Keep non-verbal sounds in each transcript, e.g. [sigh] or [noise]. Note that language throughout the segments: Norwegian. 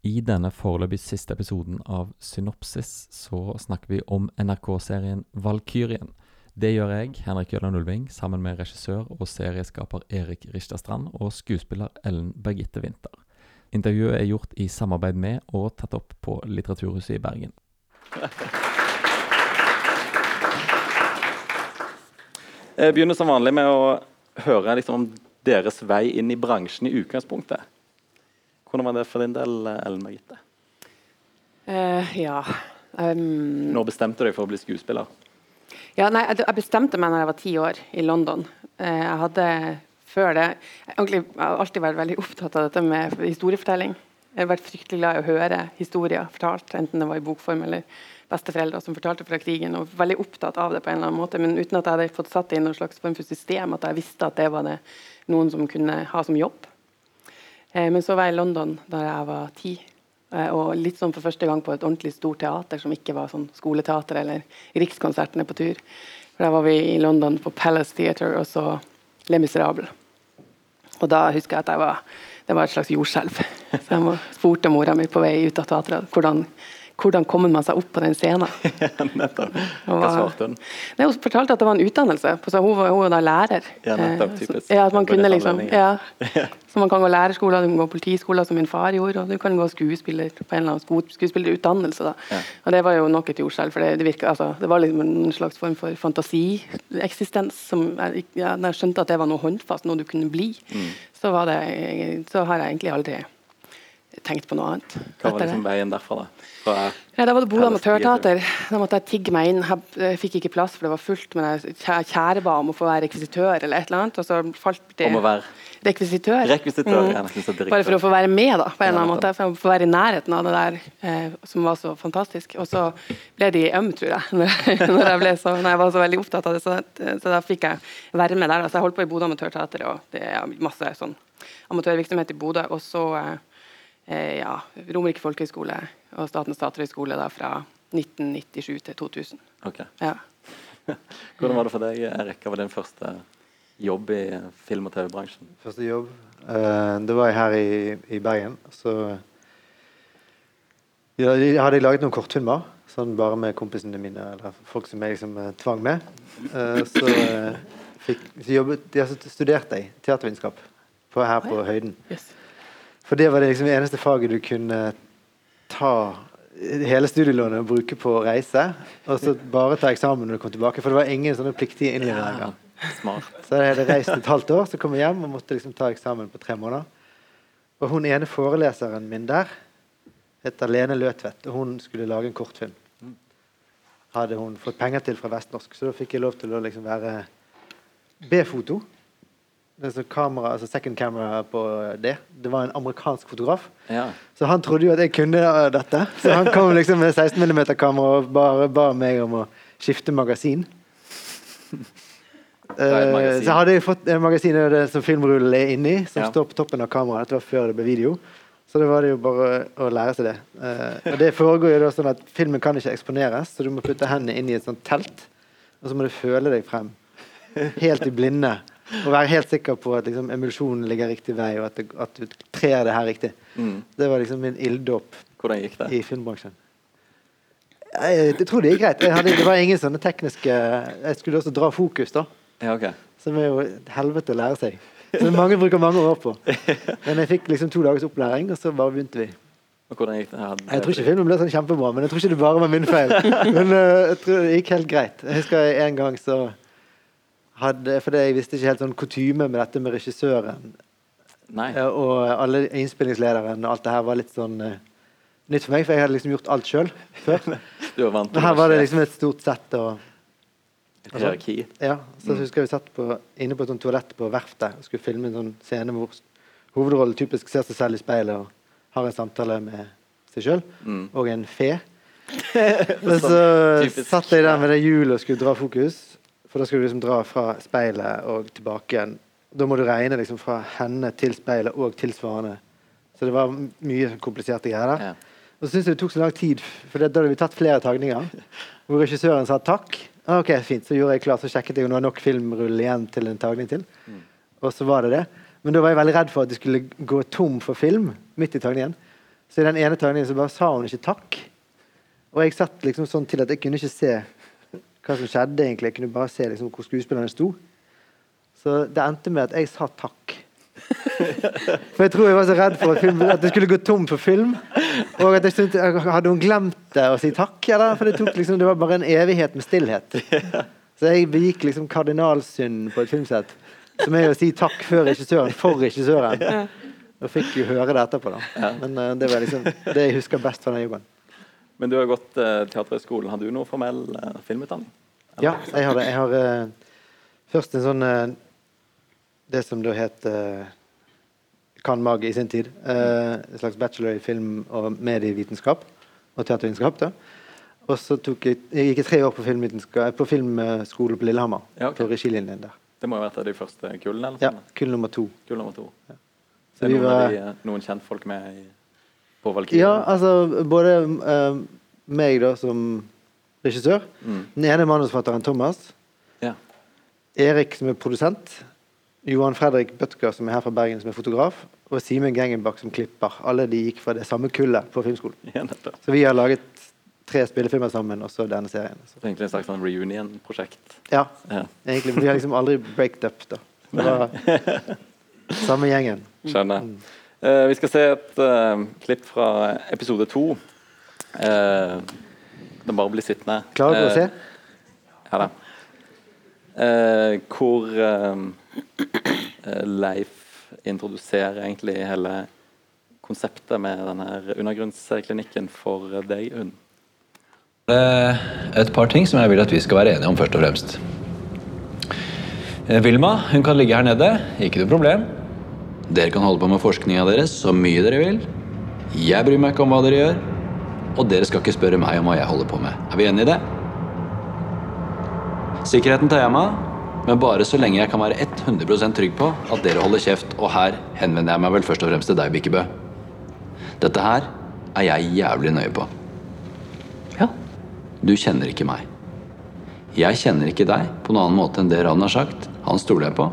I denne foreløpig siste episoden av Synopsis så snakker vi om NRK-serien Valkyrien. Det gjør jeg, Henrik Jøland Ulving, sammen med regissør og serieskaper Erik Ristadstrand og skuespiller Ellen Birgitte Winther. Intervjuet er gjort i samarbeid med og tatt opp på Litteraturhuset i Bergen. Jeg begynner som vanlig med å høre liksom om deres vei inn i bransjen i utgangspunktet. Hvordan var det for din del, Ellen Margitte? Uh, ja um, Når bestemte du deg for å bli skuespiller? Ja, nei, jeg bestemte meg når jeg var ti år, i London. Uh, jeg hadde før det jeg, har alltid vært veldig opptatt av dette med historiefortelling. Jeg har vært fryktelig glad i å høre historier fortalt, enten det var i bokform eller besteforeldre som fortalte fra krigen. og Veldig opptatt av det på en eller annen måte, men uten at jeg hadde fått satt det i noen slags form for system. At jeg visste at det var det noen som kunne ha som jobb. Eh, men så var jeg i London da jeg var ti. Eh, og litt sånn for første gang på et ordentlig stort teater som ikke var sånn skoleteater eller Rikskonsertene på tur. For Da var vi i London på Palace Theatre og så Le Miserable. Og da husker jeg at jeg var, det var et slags jordskjelv. [laughs] Så jeg spurte mora mi på vei ut av teatret hvordan hvordan kommer man seg opp på den scenen? [laughs] nettopp. Hva svarte hun? Nei, hun fortalte at det var en utdannelse. Så hun, var, hun var da lærer. Ja, nettopp, eh, typisk. Så, ja, at man kunne liksom, ja. Så man kan gå lærerskole, du kan gå politiskoler, som min far gjorde, og du kan gå skuespiller på en eller annen skuespillerutdannelse. da. Ja. Og Det var jo nok et jordskjelv, for det, det, virket, altså, det var liksom en slags form for fantasieksistens. som jeg, ja, jeg skjønte at det var noe håndfast, noe du kunne bli, mm. så, det, så har jeg egentlig aldri tenkt på noe annet. Hva var liksom veien derfra, da? Fra ja, da var det Bodø Amatørteater. Da måtte jeg tigge meg inn. Jeg fikk ikke plass, for det var fullt. Men jeg kjæreba om å få være rekvisitør eller et eller annet. Og så falt det Om å være rekvisitør. rekvisitør mm. Bare for å få være med, da, på en eller annen måte. For å få være i nærheten av det der eh, som var så fantastisk. Og så ble de øm, tror jeg, [laughs] når jeg, så, når jeg var så veldig opptatt av det. Så, så da fikk jeg være med der. Så jeg holdt på i Bodø Amatørteater, og det er masse sånn amatørvirksomhet i Bodø. Og så eh, eh, ja, Romerike folkehøgskole og Statens teaterhøgskole fra 1997 til 2000. Okay. Ja. [laughs] Hvordan var det for deg, Erik? Hva var din første jobb i film- og TV-bransjen? Første jobb? Uh, det var jeg her i, i Bergen. Så ja, jeg hadde laget noen kortfilmer. Sånn bare med kompisene mine, eller folk som jeg liksom uh, tvang med. Uh, så, fikk, så jobbet, jeg studerte jeg teatervitenskap her på Høyden. Yes. For det var det liksom eneste faget du kunne ta hele studielånet og bruke på å reise. Og så bare ta eksamen når du kom tilbake. For det var ingen sånne pliktige innleveringer. Ja, så jeg hadde reist et halvt år, så kom jeg hjem og måtte liksom ta eksamen på tre måneder. Og hun ene foreleseren min der heter Lene Løtvedt, og hun skulle lage en kortfilm. Hadde hun fått penger til fra Vestnorsk, så da fikk jeg lov til å liksom være B-foto det kamera, altså second camera på det. Det var en amerikansk fotograf. Ja. Så han trodde jo at jeg kunne dette. Så han kom liksom med 16 mm-kamera og bare ba meg om å skifte magasin. Uh, så hadde jeg fått en magasin som filmrullen er inni, som ja. står på toppen av kameraet. Dette var før det ble video. Så det var det jo bare å lære seg det. Uh, og det foregår jo da sånn at Filmen kan ikke eksponeres, så du må putte hendene inn i et sånt telt. Og så må du føle deg frem. Helt i blinde. Og være helt sikker på at liksom, emulsjonen ligger riktig vei, og at, det, at du trer det her riktig. Mm. Det var liksom min ilddåp i filmbransjen. Jeg, jeg, tror det gikk greit. Hadde, det var ingen sånne tekniske Jeg skulle også dra fokus, da. Ja, okay. Som er jo helvete å lære seg. Som mange bruker mange år på. Men jeg fikk liksom to dagers opplæring, og så bare begynte vi. Og hvordan gikk det? Hadde... Jeg tror ikke filmen ble sånn kjempebra, men jeg tror ikke det bare var min feil. Men uh, jeg tror det gikk helt greit. Jeg husker en gang så hadde For jeg visste ikke helt sånn kutyme med dette med regissøren. Nei. Og alle innspillingslederen og alt det her var litt sånn uh, nytt for meg, for jeg hadde liksom gjort alt sjøl før. [laughs] du var vant til her var det liksom et stort sett og Et hierarki. Ja. Så mm. husker jeg vi satt på, inne på et sånt toalett på verftet og skulle filme en sånn scene hvor hovedrollen typisk ser seg selv i speilet og har en samtale med seg sjøl mm. og en fe. [laughs] og så satt jeg der med det hjulet og skulle dra fokus. For da skal du liksom dra fra speilet og tilbake igjen. Da må du regne liksom fra henne til speilet og tilsvarende. Så det var mye kompliserte greier der. Ja. Og så syns jeg det tok så lang tid, for da hadde vi tatt flere tagninger. [laughs] Hvor regissøren sa takk. Ah, ok, fint, Så gjorde jeg klart, så sjekket jeg om det var nok filmrull igjen til en tagning til. Mm. Og så var det det. Men da var jeg veldig redd for at de skulle gå tom for film midt i tagningen. Så i den ene tagningen så bare sa hun ikke takk. Og jeg satt liksom sånn til at jeg kunne ikke se hva som skjedde, egentlig. Jeg kunne bare se liksom hvor skuespillerne sto. Så det endte med at jeg sa takk. [laughs] For jeg tror jeg var så redd for at, film, at det skulle gå tom for film. Og at jeg syntes, Hadde hun glemt det å si takk? Eller? For det, tok liksom, det var bare en evighet med stillhet. [laughs] Så jeg begikk liksom kardinalsynden på et filmsett. Som er å si takk før regissøren, for regissøren. Og fikk jo høre det etterpå, da. Men uh, det var liksom det jeg husker best fra den jobben. Men du har gått uh, Teaterhøgskolen. Har du noe formell uh, filmutdanning? Ja, jeg har det. Jeg har uh, først en sånn Det som da het Kan Mag i sin tid. en slags bachelor i film- og medievitenskap og teatervitenskap. da. Og så jeg, jeg gikk tre år på, på filmskole på Lillehammer. Ja, okay. På regilinjen der. Det må ha vært de første kullene? Ja. Kull nummer to. Kull nummer to. Ja. Så er noen, var, de, noen kjentfolk med i, på Valkyrien? Ja, altså både uh, meg da som regissør. Mm. Den ene manusforfatteren Thomas. Ja. Erik som er produsent. Johan Fredrik Bøtker, som er her fra Bergen som er fotograf. Og Simen Gengenbach som klipper. Alle de gikk fra det samme kullet på filmskolen. [laughs] Ja, så vi har laget tre spillefilmer sammen, og så denne serien. Så egentlig en slags sånn reunion-prosjekt? Ja. ja. egentlig. Vi har liksom aldri breaked up, da. [laughs] Var samme gjengen. Skjønner. Mm. Uh, vi skal se et uh, klipp fra episode to. Uh, den bare blir sittende. Klar til å se? Ja da. hvor Leif introduserer egentlig hele konseptet med denne undergrunnsklinikken for deg, Unn. Et par ting som jeg vil at vi skal være enige om, først og fremst. Vilma hun kan ligge her nede, ikke noe problem. Dere kan holde på med forskninga deres så mye dere vil. Jeg bryr meg ikke om hva dere gjør. Og dere skal ikke spørre meg om hva jeg holder på med. Er vi enige i det? Sikkerheten tar jeg meg av, men bare så lenge jeg kan være 100 trygg på at dere holder kjeft. Og her henvender jeg meg vel først og fremst til deg, Bikkebø. Dette her er jeg jævlig nøye på. Ja. Du kjenner ikke meg. Jeg kjenner ikke deg på noen annen måte enn det Ravn har sagt. Han stoler jeg på.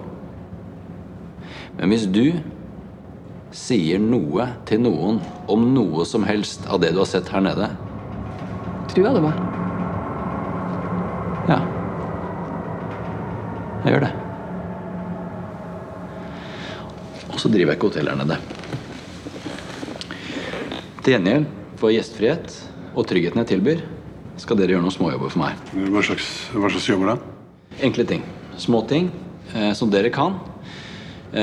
Men hvis du sier noe til noen om noe som helst av det du har sett her nede Trua du meg? Ja. Jeg gjør det. Og så driver jeg ikke hotell her nede. Til gjengjeld for gjestfrihet og tryggheten jeg tilbyr, skal dere gjøre noen småjobber for meg. Hva slags, hva slags jobber da? Enkle ting. Små ting eh, som dere kan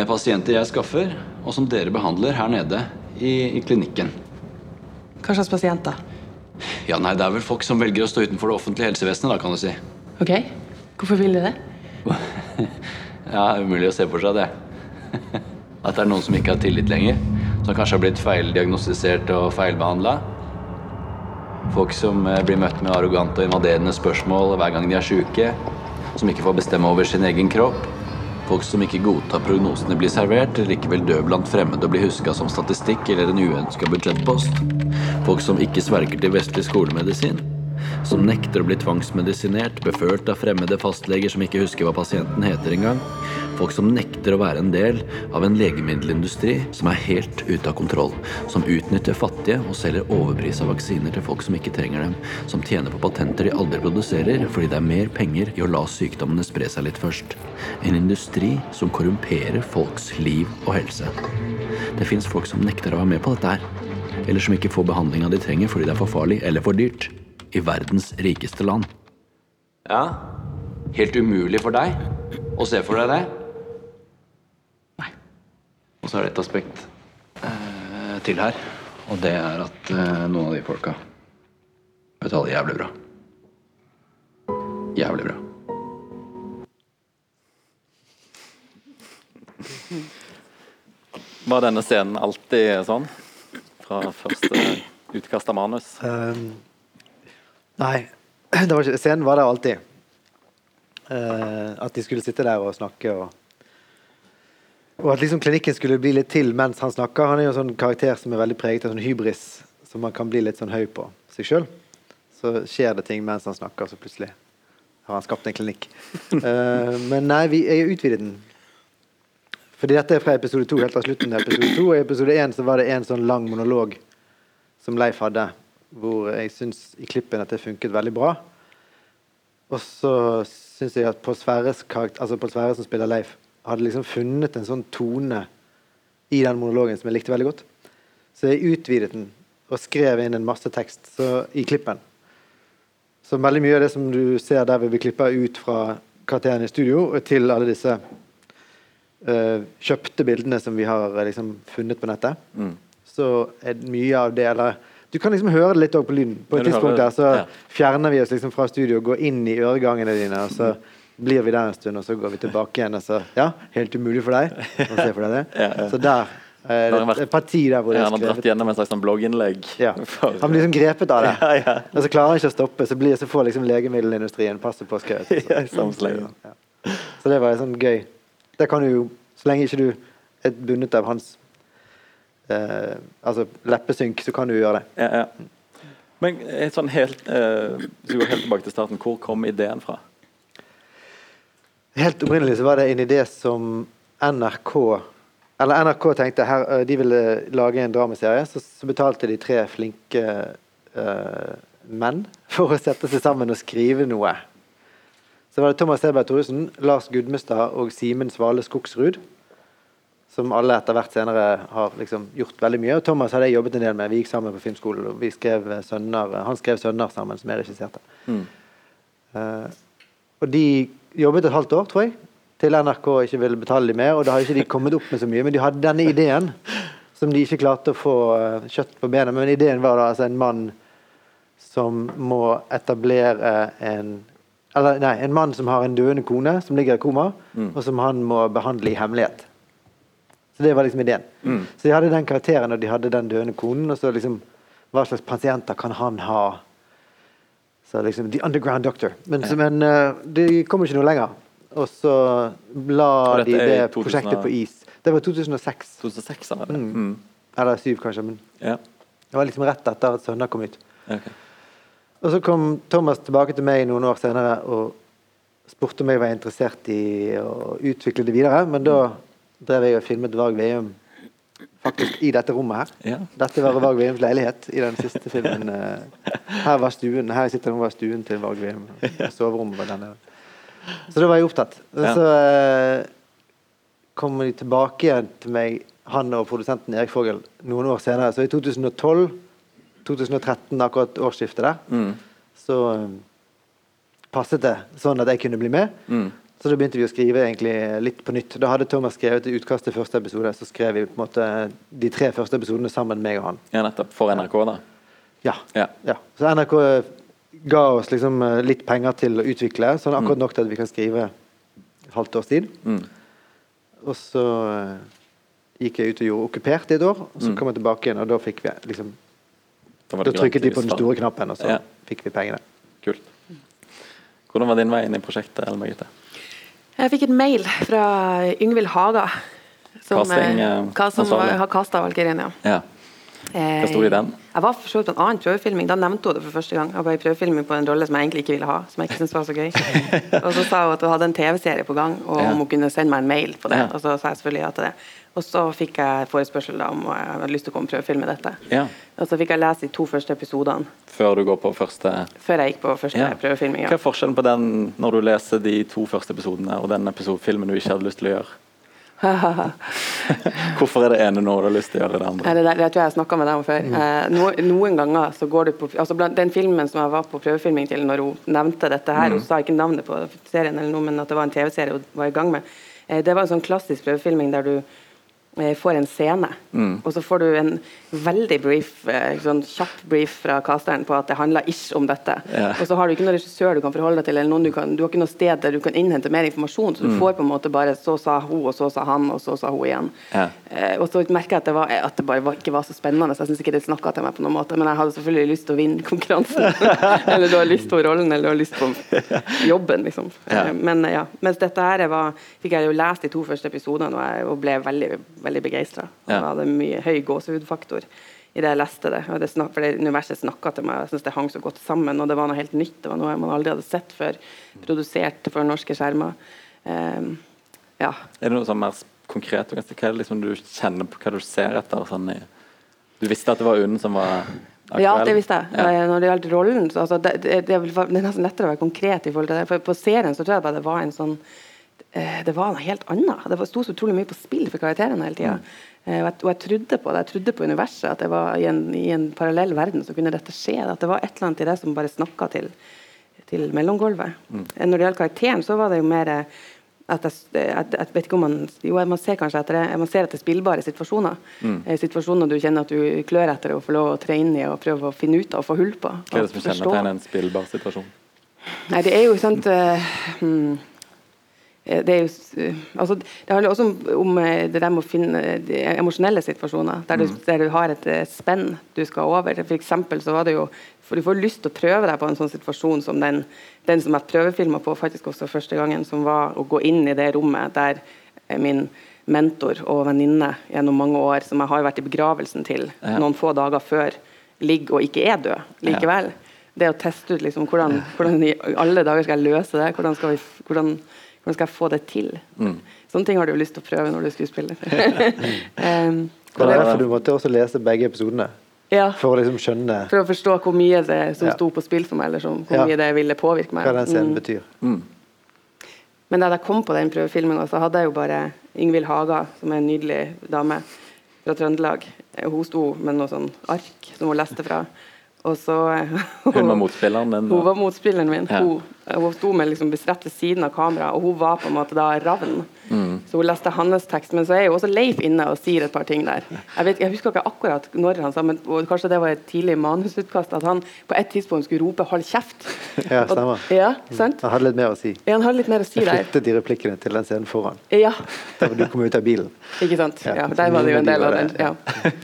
pasienter jeg skaffer, og som dere behandler her nede i, i klinikken. Hva slags pasienter? Ja, nei, Det er vel folk som velger å stå utenfor det offentlige helsevesenet, da, kan du si. Ok, Hvorfor vil de det? [laughs] ja, umulig å se for seg det. [laughs] At det er noen som ikke har tillit lenger. Som kanskje har blitt feildiagnostisert og feilbehandla. Folk som eh, blir møtt med arrogante og invaderende spørsmål hver gang de er sjuke. Som ikke får bestemme over sin egen kropp. Folk som ikke godtar prognosene blir servert, likevel dø blant fremmede og blir huska som statistikk eller en uønska budsjettpost. Folk som ikke sverger til vestlig skolemedisin. Som nekter å bli tvangsmedisinert, befølt av fremmede fastleger som ikke husker hva pasienten heter engang. Folk som nekter å være en del av en legemiddelindustri som er helt ute av kontroll. Som utnytter fattige og selger overpris av vaksiner til folk som ikke trenger dem. Som tjener på patenter de aldri produserer fordi det er mer penger i å la sykdommene spre seg litt først. En industri som korrumperer folks liv og helse. Det fins folk som nekter å være med på dette her. Eller som ikke får behandlinga de trenger fordi det er for farlig eller for dyrt. I verdens rikeste land. Ja, helt umulig for deg å se for deg det? Nei. Og så er det et aspekt eh, til her. Og det er at eh, noen av de folka betaler jævlig bra. Jævlig bra. Var denne scenen alltid sånn? Fra første utkast av manus? Um, nei. [clears throat] Var ikke, scenen var der alltid. Uh, at de skulle sitte der og snakke og og at liksom klinikken skulle bli litt til mens han snakker. Han er jo en sånn karakter som er veldig preget av sånn hybris, som man kan bli litt sånn høy på seg sjøl. Så skjer det ting mens han snakker, så plutselig har han skapt en klinikk. uh, [laughs] men nei, vi, jeg utvidet den. Fordi dette er fra episode to, helt av slutten av episode to. Og i episode én var det en sånn lang monolog som Leif hadde, hvor jeg syns i klippen at det funket veldig bra. Og så syns jeg at Pål Sverre altså Pål Sverre som spiller Leif, hadde liksom funnet en sånn tone i den monologen som jeg likte veldig godt. Så jeg utvidet den og skrev inn en masse tekst så, i klippen. Så veldig mye av det som du ser der vi klipper klippa ut fra karakterene i studio, og til alle disse uh, kjøpte bildene som vi har eh, liksom, funnet på nettet, Mm. så er mye av det eller, Du kan liksom høre det litt på lyden. På et tidspunkt der så fjerner vi oss liksom fra studio og går inn i øregangene dine, og så blir vi der en stund, og så går vi tilbake igjen. Og så, ja, helt umulig for deg å se for deg det. Ja, ja. Så der er det er et, parti der hvor det Ja, er han har dratt gjennom en slags sånn blogginnlegg. Ja. [laughs] Han blir liksom grepet av det. Ja, ja. Og så klarer han ikke å stoppe, så, blir, så får liksom legemiddelindustrien passe på skrevet. Ja. Så det var sånn gøy. Det kan du jo, så lenge ikke du er bundet av hans eh, altså leppesynk, så kan du gjøre det. Ja, ja. Men sånn helt, eh, så går helt tilbake til starten, hvor kom ideen fra? Helt opprinnelig så var det en idé som NRK Eller NRK tenkte her, eh, de ville lage en dramaserie, så, så betalte de tre flinke eh, menn for å sette seg sammen og skrive noe. Så var det Thomas Seberg Thoresen, Lars Gudmestad og Simen Svale Skogsrud. Som alle etter hvert senere har liksom gjort veldig mye. Og Thomas hadde jeg jobbet en del med. Vi gikk sammen på filmskolen. og vi skrev eh, sønner, Han skrev 'Sønner' sammen, som jeg regisserte. Mm. Uh, og de jobbet et halvt år, tror jeg, til NRK ikke ville betale dem mer. Og da hadde ikke de kommet opp med så mye, men de hadde denne ideen som de ikke klarte å få eh, kjøtt på benet. Men ideen var da altså en mann som må etablere en Eller nei, en mann som har en døende kone som ligger i koma, og som han må behandle i hemmelighet. Så det var liksom ideen. Så de hadde den karakteren og de hadde den døende konen, og så liksom Hva slags pasienter kan han ha? Så liksom The Underground Doctor. Men, ja. men uh, de kom ikke noe lenger. Og så la Og de det 2000 prosjektet på is. Det var 2006. 2006 var det? Mm. Mm. Eller 2007, kanskje. Men Ja. det var liksom rett etter at 'Sønner' kom ut. Okay. Og så kom Thomas tilbake til meg noen år senere og spurte om jeg var interessert i å utvikle det videre. Men da drev jeg og filmet Varg Veum faktisk i dette rommet her. Ja. Dette var Varg Veums leilighet i den siste filmen. eh, Her var stuen. Her sitter nå var stuen til Varg Veum. Soverommet var denne. Så da var jeg opptatt. Så eh, kom de tilbake igjen til meg, han og produsenten Erik Fogel, noen år senere. Så i 2012-2013, akkurat årsskiftet der, Mm. så eh, passet det sånn at jeg kunne bli med. Mm. Så da begynte vi å skrive egentlig litt på nytt. Da hadde Thomas skrevet et utkast til første episode, så skrev vi på en måte de tre første episodene sammen, meg og han. ja, nettopp. For NRK, da. Ja. Ja. ja. Så NRK ga oss liksom eh, litt penger til å utvikle, sånn akkurat nok til at vi kan skrive halvt års tid. Mm. Og så eh, gikk jeg ut og gjorde Okkupert i et år, og så Mm. kom jeg tilbake igjen, og da fikk vi liksom Da, trykket de på den store knappen, og så Ja. fikk vi pengene. Kult. Hvordan var din vei inn i prosjektet, Elma Birgitte? Jeg fikk et mail fra Yngvild Haga. Som, Casting, eh, eh, som har kasta Valkyrien, ja. Ja. Hva sto det i den? Jeg var for så vidt på en annen prøvefilming. Da nevnte hun det for første gang. Jeg var i prøvefilming på en rolle som jeg egentlig ikke ville ha. Som jeg ikke syntes var så gøy. [laughs] Og så sa hun at hun hadde en TV-serie på gang, og om hun kunne sende meg en mail på det. Og så sa jeg selvfølgelig ja til det. Og så fikk jeg forespørsel da, om jeg hadde lyst til å komme og prøvefilme dette. Ja. Og så fikk jeg lese de to første episodene Før du går på første før jeg gikk på første Ja. prøvefilming. Hva er forskjellen på den når du leser de to første episodene, og den episode, filmen du ikke hadde lyst til å gjøre? [laughs] Hvorfor er det ene nå du har lyst til å gjøre det andre? Det, det tror jeg jeg snakka med deg om før. Mm. Eh, no, noen ganger så går du på altså blant Den filmen som jeg var på prøvefilming til når hun nevnte dette her, Mm. hun sa ikke navnet på serien, eller noe, men at det var en TV-serie hun var i gang med, eh, det var en sånn klassisk prøvefilming der du får en scene, Mm. og så får du en veldig brief, eh, sånn kjapp brief fra casteren på at det handler ikke om dette. Yeah. Og så har du ikke noen regissør du kan forholde deg til, eller noen du, kan, du har ikke noe sted der du kan innhente mer informasjon, så du Mm. får på en måte bare så sa hun, og så sa han, og så sa hun igjen. Yeah. Eh, og så merker jeg at det, var, at det bare var, ikke var så spennende. Så jeg syns ikke det snakka til meg på noen måte. Men jeg hadde selvfølgelig lyst til å vinne konkurransen. [laughs] eller du har lyst på rollen, eller du har lyst på jobben, liksom. Ja. Eh, men eh, ja. Mens dette her var, fikk jeg jo lest de to første episodene, og og ble veldig, veldig begeistra. Ja. Jeg hadde mye høy gåsehudfaktor i det jeg leste det. Og det snak, for det universet snakka til meg, jeg syns det hang så godt sammen. Og det var noe helt nytt. Det var noe man aldri hadde sett før. Produsert for norske skjermer. Um, ja. Er det noe sånn mer konkret? Hva er det liksom du kjenner på, hva du ser etter? Sånn i, du visste at det var UNN som var Ja, det visste jeg. Ja. Eh, Når det gjaldt rollen, så altså, det, det, det, er nesten lettere å være konkret i forhold til det. For på serien så tror jeg bare det var en sånn Det var noe helt annet. Det var- sto så utrolig mye på spill for karakterene hele tida. Eh, og, og jeg trodde på det. Jeg trodde på universet. At det var i en, i en parallell verden så kunne dette skje. At det var et eller annet i det som bare snakka til, til mellomgulvet. Mm. Når det gjaldt karakteren, så var det jo mer eh, at jeg, at, at vet ikke om man Jo, man ser kanskje etter det. Man ser etter spillbare situasjoner. Mm. situasjoner du kjenner at du klør etter å få lov å tre inn i og prøve å finne ut av og få hull på. Hva er det som kjennetegner en spillbar situasjon? Nei, det er jo sant uh, hmm, eh, det, er jo, eh, altså, det handler også om, om eh, det der med å finne eh, de emosjonelle situasjoner, der du, der du har et eh, spenn du skal over. For eksempel så var det jo for Du får lyst til å prøve deg på en sånn situasjon som den, den som jeg prøvefilma på faktisk også første gangen, som var å gå inn i det rommet der eh, min mentor og venninne gjennom mange år, som jeg har vært i begravelsen til Ja. noen få dager før, ligger og ikke er død likevel. Det å teste ut liksom, hvordan, hvordan i alle dager skal jeg løse det, hvordan skal, vi, hvordan, hvordan skal jeg få det til. Mm. Sånne ting har du jo lyst til å prøve når du er skuespiller. [laughs] um, Det er derfor du måtte også lese begge episodene. ja, For å liksom skjønne for å forstå hvor mye det som Ja. sto på spill for meg, eller som, hvor Ja. mye det ville påvirke meg. hva den scenen Mm. betyr. Mm. Men da jeg kom på den prøvefilmen, så hadde jeg jo bare Ingvild Haga, som er en nydelig dame fra Trøndelag. Hun sto med noe sånn ark som hun leste fra. Og så Hun var motspilleren din? Hun var motspilleren min. Ja. Hun, hun sto med liksom rett ved siden av kameraet, og hun var på en måte da Ravn. Mm. Så hun leste hans tekst. Men så er jo også Leif inne og sier et par ting der. Jeg, vet, jeg husker ikke akkurat når han sa, men kanskje det var et tidlig manusutkast, at han på et tidspunkt skulle rope 'hold kjeft'. [laughs] Ja, stemmer. Og, ja, sant? Han hadde litt mer å si. Ja, han hadde litt mer å si Jeg der. flyttet de replikkene til den scenen foran. Ja, Der du kom ut av bilen. [laughs] ikke sant? Ja, Ja, der var det jo en del av den. Ja.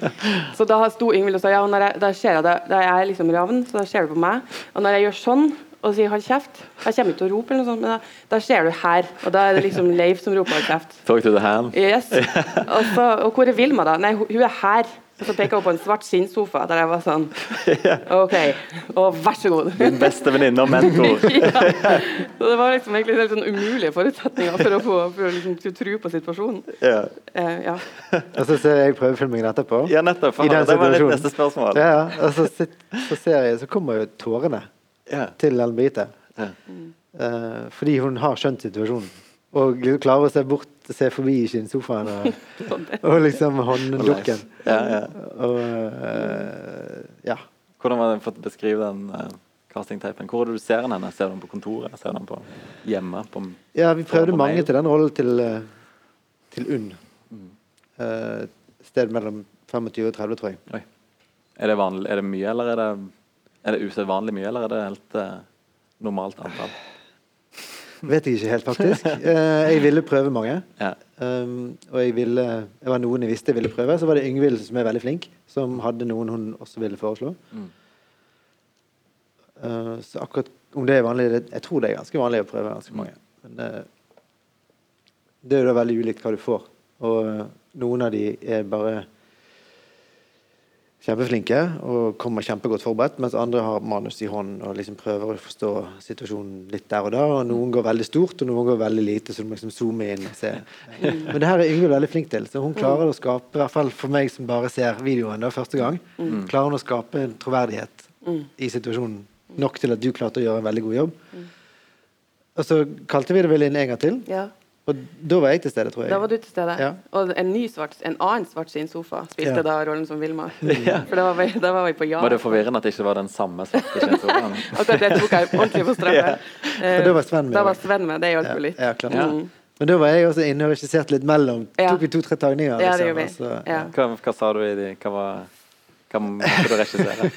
[laughs] Så da sto Yngvild og sa ja, og når jeg, da ser jeg det, da er jeg liksom ravn, så da ser du på meg. Og når jeg gjør sånn og sier 'hold kjeft', jeg kommer ikke til å rope, eller noe sånt, men da, da ser du her. Og da er det liksom Leif som roper 'hold kjeft'. Talk to the hand. Yes. Og, så, og hvor er Vilma, da? Nei, hun, er her. Og så peker hun på en svart skinnsofa der jeg var sånn OK. Og vær så god. Din beste venninne og mentor. [laughs] ja. Så det var liksom egentlig helt sånn umulige forutsetninger for å få for å liksom, tro på situasjonen. Ja, Uh, ja. Og så ser jeg prøvefilmingen etterpå. ja nettopp. For I den det var litt neste spørsmål. Ja, ja. Og så, sit, så ser jeg, så kommer jo tårene Ja. til Brite. Ja. Eh, fordi hun har skjønt situasjonen. Og klarer å se bort se forbi skinnsofaen [laughs] og, og liksom hånddukken. Ja, ja. Og uh, ja. Hvordan var det å beskrive den uh, castingteipen? Hvor er det du ser den henne? Ser du den på kontoret? Ser du den på hjemme? På ja, vi prøvde på mange til den rollen til, eh, til UNN. Mm. Uh, sted mellom 25 og 30, tror jeg. Oi. Er det, vanlig, er det mye, eller er det, er det usedvanlig mye, eller er det helt eh, normalt antall? Vet jeg ikke helt, faktisk. Eh, jeg ville prøve mange. Ja. Um, og jeg ville Det var noen jeg visste jeg ville prøve. Så var det Yngvild, som er veldig flink, som hadde noen hun også ville foreslå. Mm. Uh, så akkurat om det er vanlig det, Jeg tror det er ganske vanlig å prøve ganske mange. Men uh, det er jo da veldig ulikt hva du får. Og uh, noen av de er bare kjempeflinke og kommer kjempegodt forberedt, mens andre har manus i hånden og liksom prøver å forstå situasjonen litt der og da. Og noen går veldig stort, og noen går veldig lite, så du må liksom zoome inn og se. Men det her er Yngvild veldig flink til, så hun klarer å skape, i hvert fall for meg som bare ser videoen da første gang, klarer hun å skape en troverdighet i situasjonen. Nok til at du klarte å gjøre en veldig god jobb. Og så kalte vi det vel inn en gang til, ja. Og da var jeg til stede, tror jeg. Da var du til stede. Ja. Og en ny svart, en annen svart skinnsofa spilte Ja. da rollen som Vilma. [laughs] Ja. For da var, vi, da var vi på ja. Var det forvirrende at det ikke var den samme svarte skinnsofaen? Akkurat [laughs] det tok jeg ordentlig på straffe. [laughs] Eh, For da var Sven med Da var. Sven med, det hjalp jo litt. Ja, klart. Ja. Mm. Men da var jeg også inne og regisserte litt mellom. Ja. Tok vi to-tre tagninger. Ja, det liksom, gjorde vi. og så- Ja. Hva, hva sa du i de Hva var Hva måtte du regissere?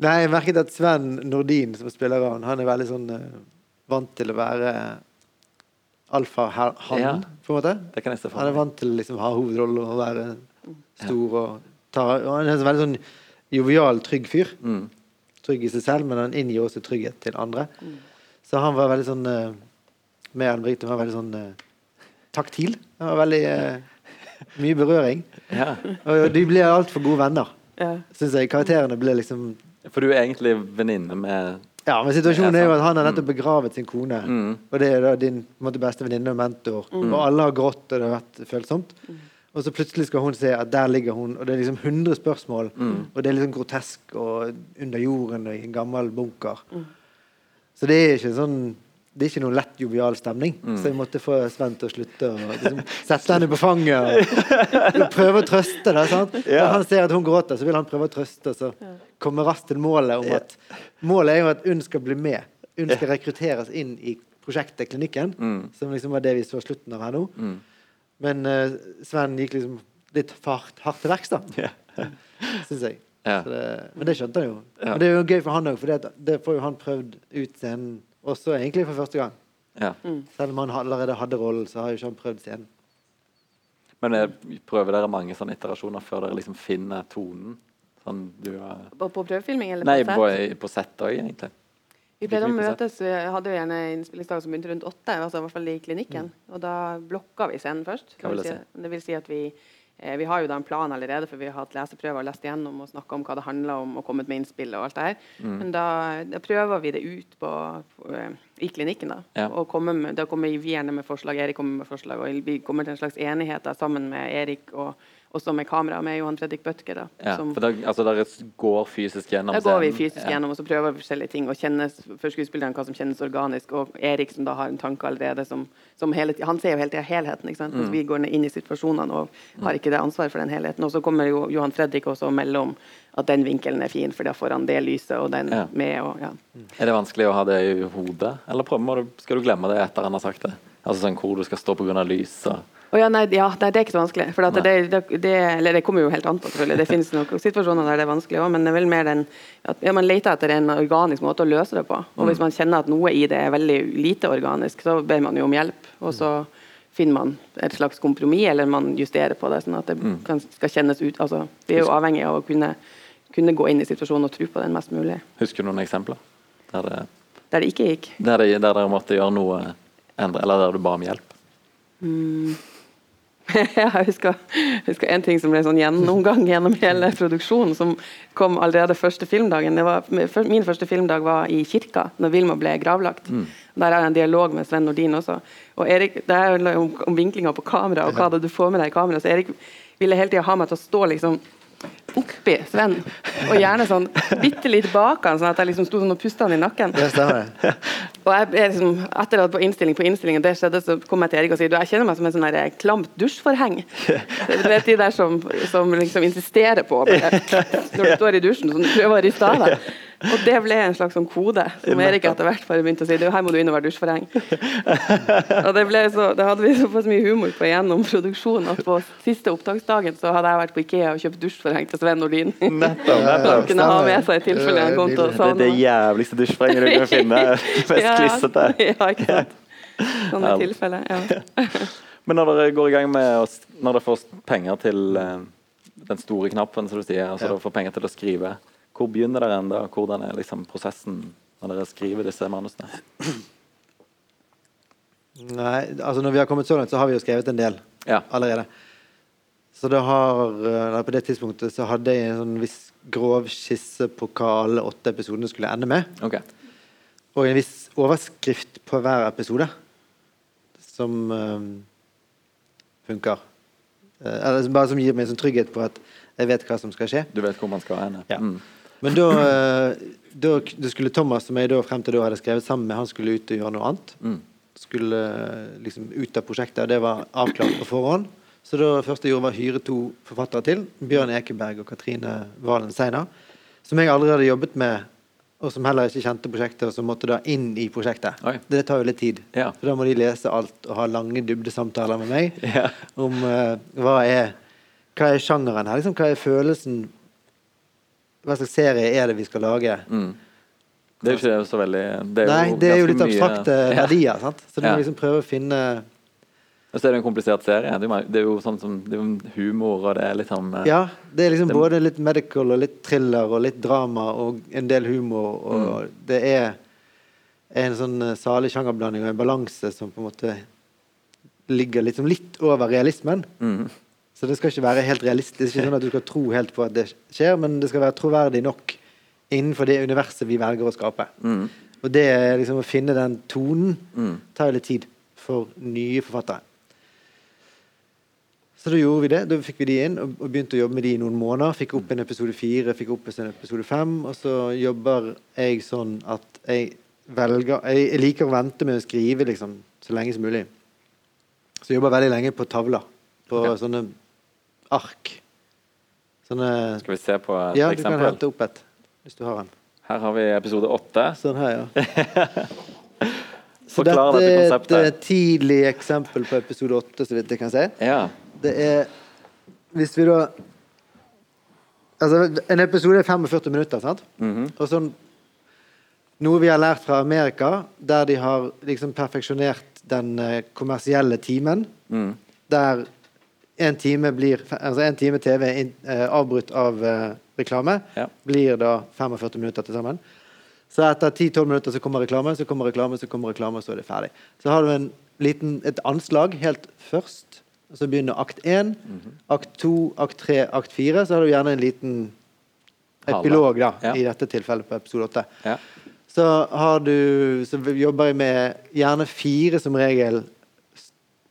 Nei, jeg merket at Sven Nordin, som spiller han, han er veldig sånn uh, vant til å være alfa-han, Ja. på en måte. Det kan jeg se for Han er vant til å liksom, ha hovedrollen og være stor og ta og Han er en veldig sånn jovial, trygg fyr. Mm. Trygg i seg selv, men han inngir også trygghet til andre. Så han var veldig sånn uh, Med Ellen Brite var veldig sånn uh, taktil. Han var veldig uh, mye berøring. [laughs] Ja. Og de ble altfor gode venner, Ja. syns jeg. Karakterene ble liksom For du er egentlig venninne med Ja, men situasjonen er jo at han har Mm. nettopp begravet sin kone. Mm. Og det er da din måte, beste venninne og mentor. Og alle har grått, og det har vært følsomt. Og så plutselig skal hun se at der ligger hun, og det er liksom 100 spørsmål. Og det er liksom grotesk og under jorden og i en gammel bunker. Så det er ikke sånn det er ikke noen lett, jovial stemning. Så jeg måtte få Sven til å slutte å liksom, sette henne på fanget og, og prøve å trøste. Det, sant? Ja. Når han ser at hun gråter, så vil han prøve å trøste. Så komme raskt til målet om at Målet er jo at Unn skal bli med. Unn skal rekrutteres inn i prosjektet Klinikken, som liksom var det vi så slutten av her nå. Men uh, Sven gikk liksom litt hardt, hardt til verks, da. Yeah. [laughs] Syns jeg. Ja. Så det, men det skjønte han jo. Ja. Men det er jo gøy for han òg, for det, det får jo han prøvd ut scenen også egentlig for første gang. Ja. Selv om han allerede hadde rollen, så har jo ikke han prøvd scenen. Men prøver dere mange sånne iterasjoner før dere liksom finner tonen? Sånn du har På, på prøvefilming eller Nei, på på, sett? på sett òg, egentlig. Vi pleide å på møtes, vi hadde jo gjerne innspillingsdag som begynte rundt åtte, altså i hvert fall i klinikken. Og da blokka vi scenen først. Mm. Hva vil det si, det vil si at vi, vi har jo da en plan allerede, for vi har hatt leseprøver og lest igjennom og snakka om hva det handler om, og kommet med innspill og alt det her. Mm. Men da, da prøver vi det ut på, på, eh, i klinikken, da. Ja. Og kommer med, da kommer vi gjerne med forslag, Erik kommer med forslag, og vi kommer til en slags enighet da, sammen med Erik og også med kamera, med Johan Fredrik Bødker. Da, Ja, som- for da, altså, dere går fysisk gjennom da går vi fysisk Ja. gjennom og så prøver vi forskjellige ting. Og kjennes for skuespillerne hva som kjennes organisk. Og Erik som da har en tanke allerede som, som hele, Han ser jo hele tida helheten. ikke sant? Mm. Vi går inn i situasjonene og har ikke det ansvaret for den helheten. Og så kommer jo Johan Fredrik også og melder om at den vinkelen er fin, for da får han det lyset og den Ja. med. og ja. Er det vanskelig å ha det i hodet, eller prøver skal du glemme det etter han har sagt det? Altså sånn hvor du skal stå pga. lys og Å ja, nei, ja, det er ikke så vanskelig. For det, det, det, eller det kommer jo helt an på, selvfølgelig. Det finnes noen situasjoner der det er vanskelig òg, men det er vel mer den at ja, man leter etter en organisk måte å løse det på. Og hvis man kjenner at noe i det er veldig lite organisk, så ber man jo om hjelp. Og så finner man et slags kompromiss, eller man justerer på det, sånn at det kan, skal kjennes ut. Altså, vi er jo avhengig av å kunne, kunne gå inn i situasjonen og tro på den mest mulig. Husker du noen eksempler? Der, det, Der det ikke gikk. der, dere måtte gjøre noe endre, eller der du ba om hjelp? [laughs] jeg husker, husker en ting som ble sånn gjennomgang gjennom hele produksjonen, som kom allerede første filmdagen. Det var, min første filmdag var i kirka, når Vilma ble gravlagt. Der er det en dialog med Sven Nordin også. Og Erik, Det er om, om vinklinga på kamera og hva det du får med deg i kamera. Så Erik ville hele tida ha meg til å stå liksom oppi Sven, og gjerne sånn bitte litt bak han, sånn at jeg liksom sto sånn og pusta han i nakken. Det stemmer. [laughs] Og jeg, jeg liksom, etter at på innstilling på innstilling og det skjedde, så kom jeg til Erik og sier du, jeg kjenner meg som en sånn der klamt dusjforheng. Du vet de der som, som liksom insisterer på [laughs] Når du står i dusjen, du prøver å riste av deg. Og det ble en slags sånn kode som Erik etter hvert bare begynte å si her må du inn og være dusjforheng. Og det, ble så, det hadde vi såpass mye humor på gjennom produksjonen at på siste opptaksdagen så hadde jeg vært på Ikea og kjøpt dusjforheng til Sven Nordin. Nettopp! [laughs] Han kunne ha med seg i tilfelle han kom til å Det er det jævligste dusjforhenget du kan [laughs] finne. Mest klissete. [laughs] Ja, ikke sant. Sånne Ja. tilfeller. Ja. Men når dere går i gang med å, Når dere får penger til eh, den store knappen, som du sier, altså Ja. dere får penger til å skrive, hvor begynner dere enda? Hvordan er liksom prosessen når dere skriver disse manusene? Nei, altså når vi har kommet så langt, så har vi jo skrevet en del Ja. allerede. Så det har, eller på det tidspunktet så hadde jeg en sånn viss grov skisse på hva alle åtte episodene skulle ende med. Okay. Og en viss overskrift på hver episode som um, funker. Eh, eller bare som gir meg en sånn trygghet på at jeg vet hva som skal skje. Du vet hvor man skal ende? Ja. Mm. Men da, eh, da det skulle Thomas, som jeg da frem til da hadde skrevet sammen med, han skulle ut og gjøre noe annet. Mm. Skulle eh, liksom ut av prosjektet, og det var avklart på forhånd. Så det første jeg gjorde, var å hyre to forfattere til. Bjørn Ekeberg og Katrine Valen Seina. Som jeg hadde jobbet med, og som heller ikke kjente prosjektet, og som måtte da inn i prosjektet. Oi. Det tar jo litt tid. Ja. For da må de lese alt og ha lange dybdesamtaler med meg Ja. om uh, hva er hva er sjangeren her. Liksom, hva er følelsen Hva slags serie er det vi skal lage? Mm. Det er jo ikke så veldig Det Nei, jo det er jo litt mye- abstrakte [laughs] Ja. verdier. Sant? Så du må liksom prøve å finne Og så er det en komplisert serie. Det er jo, det sånn som det er humor, og det er liksom sånn Ja, det er liksom Det- både litt medical og litt thriller og litt drama og en del humor. Og Mm. det er en sånn eh, salig sjangerblanding og en balanse som på en måte ligger liksom litt over realismen. mm. Så det skal ikke være helt realistisk. Det er ikke sånn at du skal tro helt på at det skjer, men det skal være troverdig nok innenfor det universet vi velger å skape. Mm. Og det liksom å finne den tonen Mm. tar jo litt tid for nye forfattere. Så da gjorde vi det. Da fikk vi de inn og, begynte å jobbe med de i noen måneder. Fikk opp en episode fire, fikk opp en episode fem. Og så jobber jeg sånn at jeg velger jeg liker å vente med å skrive liksom, så lenge som mulig. Så jeg jobber veldig lenge på tavler. På okay. sånne ark. Sånne Skal vi se på et Ja, du kan hente opp et hvis du har en. Her har vi episode åtte. Sånn her, ja. [laughs] Så dette dette er et eh, tidlig eksempel på episode åtte, så vidt jeg kan si. Ja. Det er Hvis vi da Altså, en episode er 45 minutter, sant? Mhm. Og sånn Noe vi har lært fra Amerika, der de har liksom perfeksjonert den eh, kommersielle timen, Mm. der en time blir Altså en time TV in, eh, avbrutt av eh, reklame Ja. blir da 45 minutter til sammen. Så etter 10-12 minutter så kommer reklame, så kommer reklame, så kommer reklame, så er det ferdig. Så har du en liten, et anslag helt først. og Så begynner akt 1, akt 2, akt 3, akt 4. Så har du gjerne en liten epilog, da, Ja. i dette tilfellet på episode 8. Ja. Så har du Så jobber jeg med gjerne fire som regel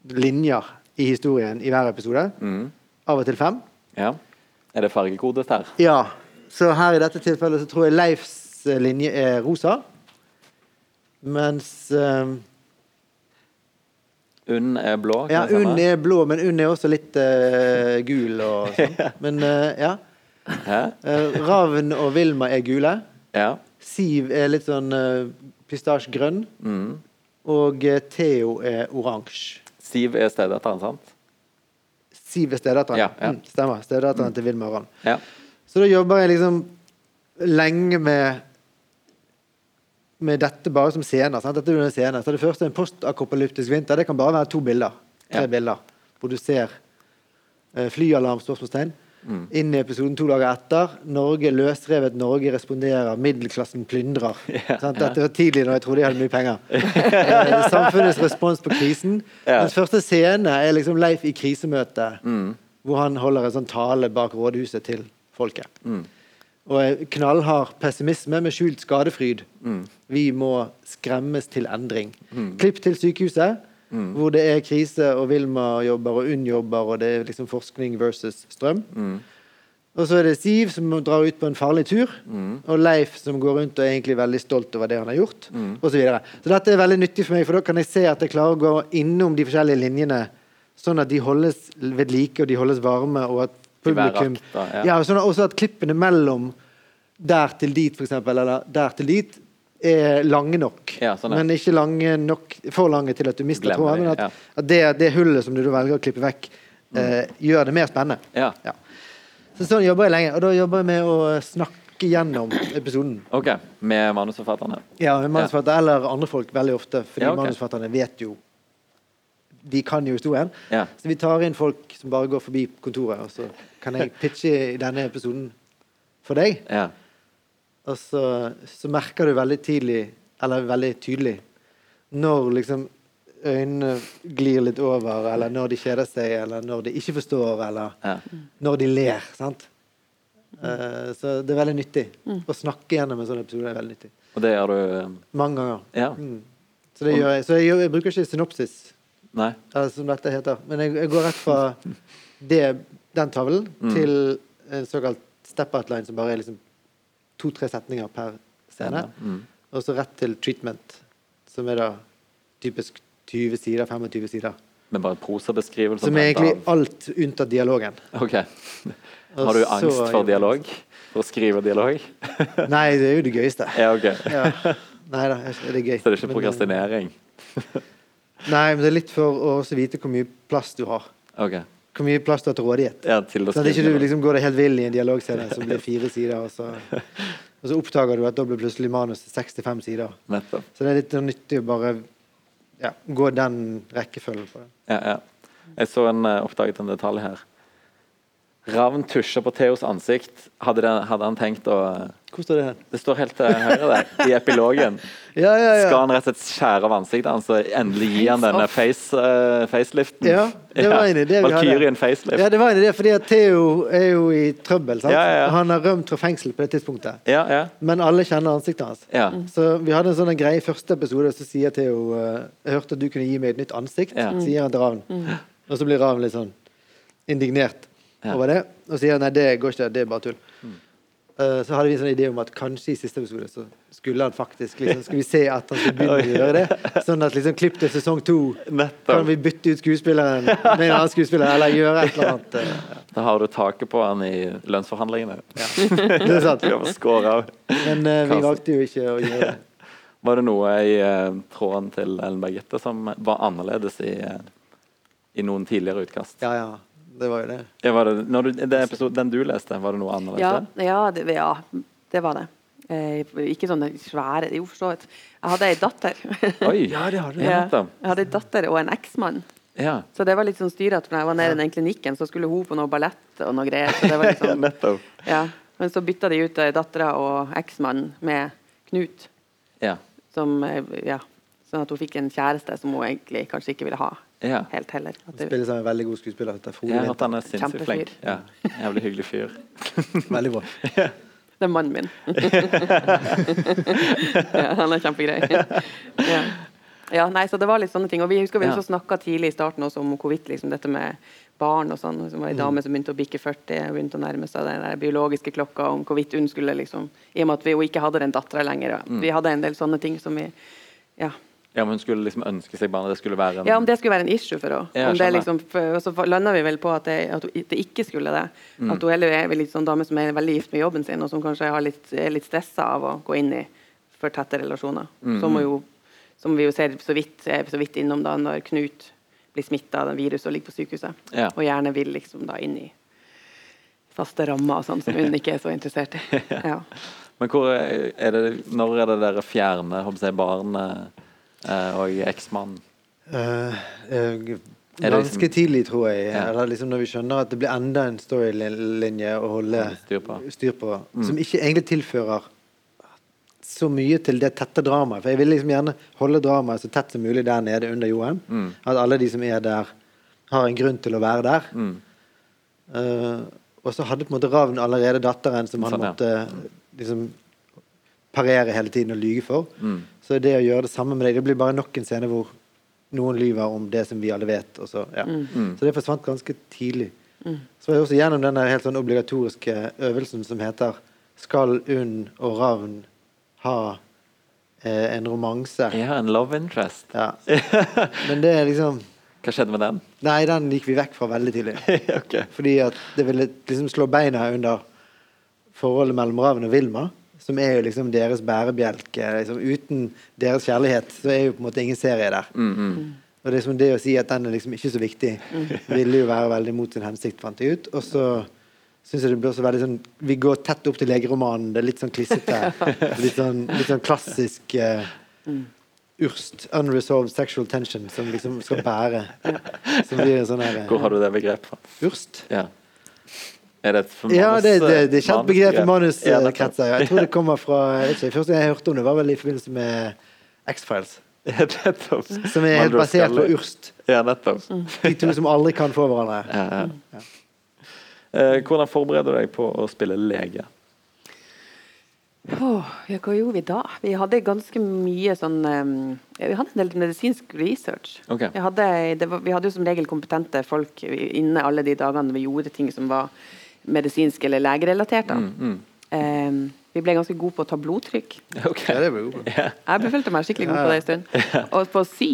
linjer i historien i hver episode. Mm. Av og til fem. ja. Er det fargekodet her? Ja. Så her i dette tilfellet så tror jeg Leifs linje er rosa. Mens eh, Unn er blå. Ja. Unn er blå, men Unn er også litt uh, gul og [laughs] sånn. Men uh, ja. Eh, Ravn og Vilma er gule. Ja. Siv er litt sånn uh, pistasjegrønn. Mm. Og Theo er oransje. Siv er stedatteren, sant? Siv er stedatteren. Ja, ja. Mm, stemmer. Stedatteren til Vilma Ravn. Ja. Så da jobber jeg liksom lenge med med dette bare som scener. Sant? Dette er en scene. Så det første er en postakopalyptisk vinter. Det kan bare være to bilder. Tre bilder. Hvor du ser eh, flyalarm, spørsmålstegn. Mm. Inn i episoden to dager etter. Norge løsrevet, Norge responderer, middelklassen plyndrer. [laughs] Sant? Dette var tidlig når jeg trodde jeg hadde mye penger. [laughs] Eh, Samfunnets respons på krisen. Yeah. Mens første scene er liksom Leif i krisemøte, Mm. hvor han holder en sånn tale bak rådhuset til folket. Mm. Og knallhard pessimisme med skjult skadefryd. Mm. Vi må skremmes til endring. Mm. Klipp til sykehuset, Mm. hvor det er krise, og Vilma jobber, og Unn jobber, og det er liksom forskning versus strøm. Mm. Og så er det Siv som drar ut på en farlig tur, Mm. og Leif som går rundt og er egentlig veldig stolt over det han har gjort, Mm. og Så, videre. så dette er veldig nyttig for meg, for da kan jeg se at jeg klarer å gå innom de forskjellige linjene, sånn at de holdes ved like, og de holdes varme, og at publikum akt, da, ja. ja, sånn at også at klippene mellom der til dit, eksempel, eller der til dit, er lange nok. Ja, sånn. Men ikke lange nok, for lange til at du mister Glemmer tråden. Men at, ja. at det, det hullet som du velger å klippe vekk, eh, gjør det mer spennende. Ja. Ja. Så sånn jobber jeg lenge, og da jobber jeg med å snakke gjennom episoden. OK. Med manusforfatterne. Ja, med manusforfatter eller andre folk veldig ofte, fordi Ja, okay. manusforfatterne vet jo De kan jo historien. Ja. Så vi tar inn folk som bare går forbi kontoret, og så kan jeg pitche denne episoden for deg. Ja. Og så, så merker du veldig tidlig, eller veldig tydelig, når liksom øynene glir litt over, eller når de kjeder seg, eller når de ikke forstår, eller ja. når de ler. sant? Uh, så det er veldig nyttig. Å snakke gjennom en sånn episode er veldig nyttig. Og det gjør du eh, Mange ganger. Ja. Mm. Så, det gjør jeg. så jeg, jeg bruker ikke synopsis, Nei. eller som dette heter. Men jeg, jeg går rett fra [laughs] det, den tavlen Mm. til en såkalt step outline, som bare er liksom to-tre setninger per scene. Mm. Og så rett til treatment, som er da typisk 20 sider, 25 sider. Men bare prosabeskrivelse. Som er egentlig av- alt unntatt dialogen. OK. [laughs] Har du så- angst for dialog? For å skrive dialog? [laughs] Nei, det er jo det gøyeste. Ja, OK. Ja. Nei da, det er gøy. Så det er ikke prokrastinering? eh, Nei, men det er litt for å vite hvor mye plass du har. OK. Hvor mye plass du har til rådighet. Ja, til å Sånn at ikke du liksom går deg helt vill i en dialogscene [laughs] som blir fire sider, og så, og så oppdager du at da blir plutselig manus 65 sider. Nettopp. Så det er litt nyttig å bare ja, gå den rekkefølgen på det. Ja, ja. Jeg så en uh, oppdaget en detalj her. Ravn tusjer på Theos ansikt. Hadde, det, hadde han tenkt å Hvor står det her? Det står helt til høyre der, i [laughs] epilogen. Ja, ja, ja. Skal han rett og slett skjære av ansiktet hans og endelig gi han denne face, uh, faceliften? Ja, det var en idé vi hadde. Facelift. Ja, det var en idé, fordi at Theo er jo i trøbbel. sant? Han har rømt fra fengsel på det tidspunktet. Ja, ja. Men alle kjenner ansiktet hans. ja. Så vi hadde en sånn greie i første episode, så sier Theo uh, Jeg hørte at du kunne gi meg et nytt ansikt, sier han til Ravn. Og så blir Ravn litt sånn indignert. Over det. Og sier nei, det går ikke, det er bare tull. Eh, så hadde vi en sånn idé om at kanskje i siste episode så skulle han faktisk liksom, skulle vi se at han skulle begynne å [laughs] gjøre det? Sånn at liksom klipp til sesong to kan vi bytte ut skuespilleren med en annen skuespiller, eller gjøre et eller annet. Uh, Da har du taket på han i lønnsforhandlingene. [laughs] Det er sant. [laughs] Men uh, vi valgte jo ikke å gjøre det. Var det noe i tråden til Ellen Birgitte som var annerledes i, i noen tidligere utkast? Ja, ja. Det var jo det. Ja, var det, når du, det episode, den du leste, var det noe annerledes Ja, ja, det, ja, det var det. Eh, ikke sånne svære Jo, for så vidt. Jeg hadde ei datter. Oi! [laughs] Ja, det har du. Ja, jeg hadde ei datter og en eksmann. Ja, Så det var litt sånn styrete. Når jeg var nede i den klinikken, så skulle hun på noe ballett og noe greier. Så det var litt [laughs] sånn, nettopp. ja. Men så bytta de ut eh, dattera og eksmannen med Knut. Ja. Som, eh, ja, sånn at hun fikk en kjæreste som hun egentlig kanskje ikke ville ha ja. helt heller. At det, Spiller som en veldig god skuespiller. Jeg har hørt han er sinnssykt flink. Ja. Jævlig hyggelig fyr. [laughs] Veldig bra. det er mannen min. [laughs] ja, han er kjempegrei. ja. ja, nei, så det var litt sånne ting. Og vi husker vi Ja. også snakka tidlig i starten også om hvorvidt liksom, dette med barn og sånn. Som var ei dame som begynte å bikke 40, begynte å nærme seg den der biologiske klokka om hvorvidt hun skulle liksom I og med at vi jo ikke hadde den dattera lenger. og Vi hadde en del sånne ting som vi ja. Ja, om hun skulle liksom ønske seg barn, det skulle være en Ja, om det skulle være en issue for henne. Ja, Om det liksom, for, så landa vi vel på at det, at det ikke skulle det. Mm. At hun heller er litt sånn dame som er veldig gift med jobben sin, og som kanskje har litt, er litt stressa av å gå inn i for tette relasjoner. Mm. Som, jo, som vi jo ser så vidt, så vidt innom da når Knut blir smitta av den viruset og ligger på sykehuset. Ja. Og gjerne vil liksom da inn i faste rammer og sånn, som hun ikke er så interessert i. [laughs] Ja. Men hvor er det, når er det dere fjerner barnet og eksmannen? Eh, eh, ganske liksom- tidlig, tror jeg. Ja. Eller liksom når vi skjønner at det blir enda en storylinje å holde Styr på. styr på Mm. som ikke egentlig tilfører så mye til det tette dramaet. For jeg vil liksom gjerne holde dramaet så tett som mulig der nede under jorden. Mm. At alle de som er der, har en grunn til å være der. Mm. Uh, og så hadde på en måte Ravn allerede datteren som han Sånn, ja. måtte liksom parere hele tiden og lyge for. Mm. Så det å gjøre det samme med deg Det blir bare nok en scene hvor noen lyver om det som vi alle vet. Og så, ja. Mm. så det forsvant ganske tidlig. Så var jeg også gjennom den helt sånn obligatoriske øvelsen som heter Skal Unn og Ravn ha eh, en romanse? Ja, en love interest. Ja. [laughs] Men det er liksom Hva skjedde med den? Nei, den gikk vi vekk fra veldig tidlig. [laughs] okay. Fordi at det ville liksom slå beina under forholdet mellom Ravn og Vilma, som er jo liksom deres bærebjelke. Liksom, uten deres kjærlighet så er jo på en måte ingen serie der. Mm, mm. Og det som det å si at den er liksom ikke så viktig, ville jo være veldig mot sin hensikt, fant jeg ut. Og så syns jeg det blir så veldig sånn Vi går tett opp til legeromanen. Det er litt sånn klissete. [laughs] Litt sånn, litt sånn klassisk uh, Urst. Unresolved sexual tension som liksom skal bære. Som blir en sånn her Hvor har du det begrepet fra? Urst. Ja. Er det et manus? Ja, det, det, det er kjent begrep i Ja, manuskretser. Jeg tror det kommer fra ikke, Første gang jeg hørte om det, var vel i forbindelse med X-Files. [laughs] Ja. Som er helt basert på urst. Ja, nettopp. [laughs] De to som aldri kan få hverandre. Ja, ja. Eh, hvordan forbereder du deg på å spille lege? Oh, ja, hva gjorde vi da? Vi hadde ganske mye sånn um, Vi hadde en del medisinsk research. Okay. Vi, hadde, det var, vi hadde jo som regel kompetente folk inne alle de dagene vi gjorde ting som var medisinsk eller legerelatert. Mm, Mm, Um, vi ble ganske gode på å ta blodtrykk. Okay. Ja, det ble god. Jeg følte meg skikkelig god på det en stund. Og på å sy.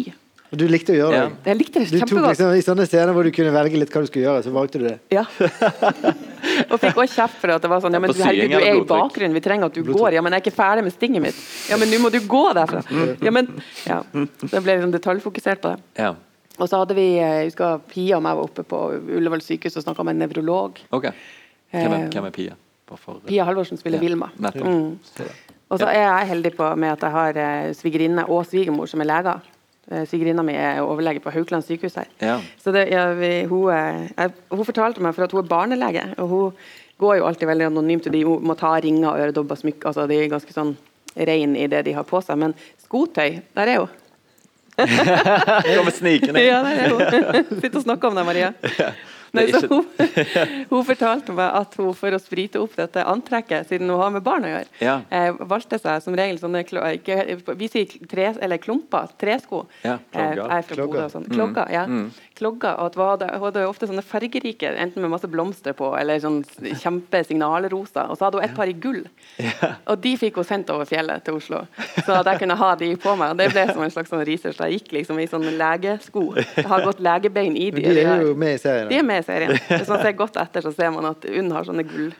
Og du likte å gjøre Ja. det? Jeg likte det Du tok kjempegodt. liksom I sånne scener hvor du kunne velge litt hva du skulle gjøre, så valgte du det. Ja. [laughs] og fikk også kjeft for at det var sånn Ja, men herregud, du er i bakgrunnen, vi trenger at du går. Ja, men jeg er ikke ferdig med stinget mitt. Ja, men nå må du gå derfra. Ja, men Ja. Så jeg ble liksom detaljfokusert på det. Ja. Og så hadde vi jeg husker Pia og meg var oppe på Ullevål sykehus og snakka med en nevrolog. Ok. Hvem er, Eh, hvem er Pia? For- Pia Halvorsen spiller Ja, Vilma. Mm. Og så er jeg heldig på med at jeg har eh, svigerinne og svigermor som er leger. Eh, Svigerinna mi er overlege på Haukeland sykehus her. Ja. Så det, ja, vi, hun, eh, jeg, hun fortalte meg for at hun er barnelege, og hun går jo alltid veldig anonymt. De må ta ringer og øredobber smykker. Altså, de er ganske sånn rein i det de har på seg. Men skotøy, der er hun. [laughs] Kommer snikende. Ja, der er hun. [laughs] Sitter og snakker om deg, Maria. Nei, så er hun, [laughs] hun fortalte meg at hun for å sprite opp dette antrekket, siden hun har med barn å gjøre, Ja. eh, valgte seg som regel sånne ikke, Vi sier tre, eller klumper, tresko. Ja, klogger. Eh, er fra Klogger. Bodø og sånn. Klogger, ja. Mm. Klogger, og at hun hadde, hun hadde ofte sånne fargerike, enten med masse blomster på, eller sånn kjempe signalroser, Og så hadde hun et par i gull. Og de fikk hun sendt over fjellet til Oslo, så at jeg kunne ha de på meg. Og det ble som en slags sånn research. Jeg gikk liksom i sånne legesko. Jeg har gått legebein i de. De er jo med i serien. De er med i serien. Hvis man ser godt etter, så ser man at Unn har sånne gull...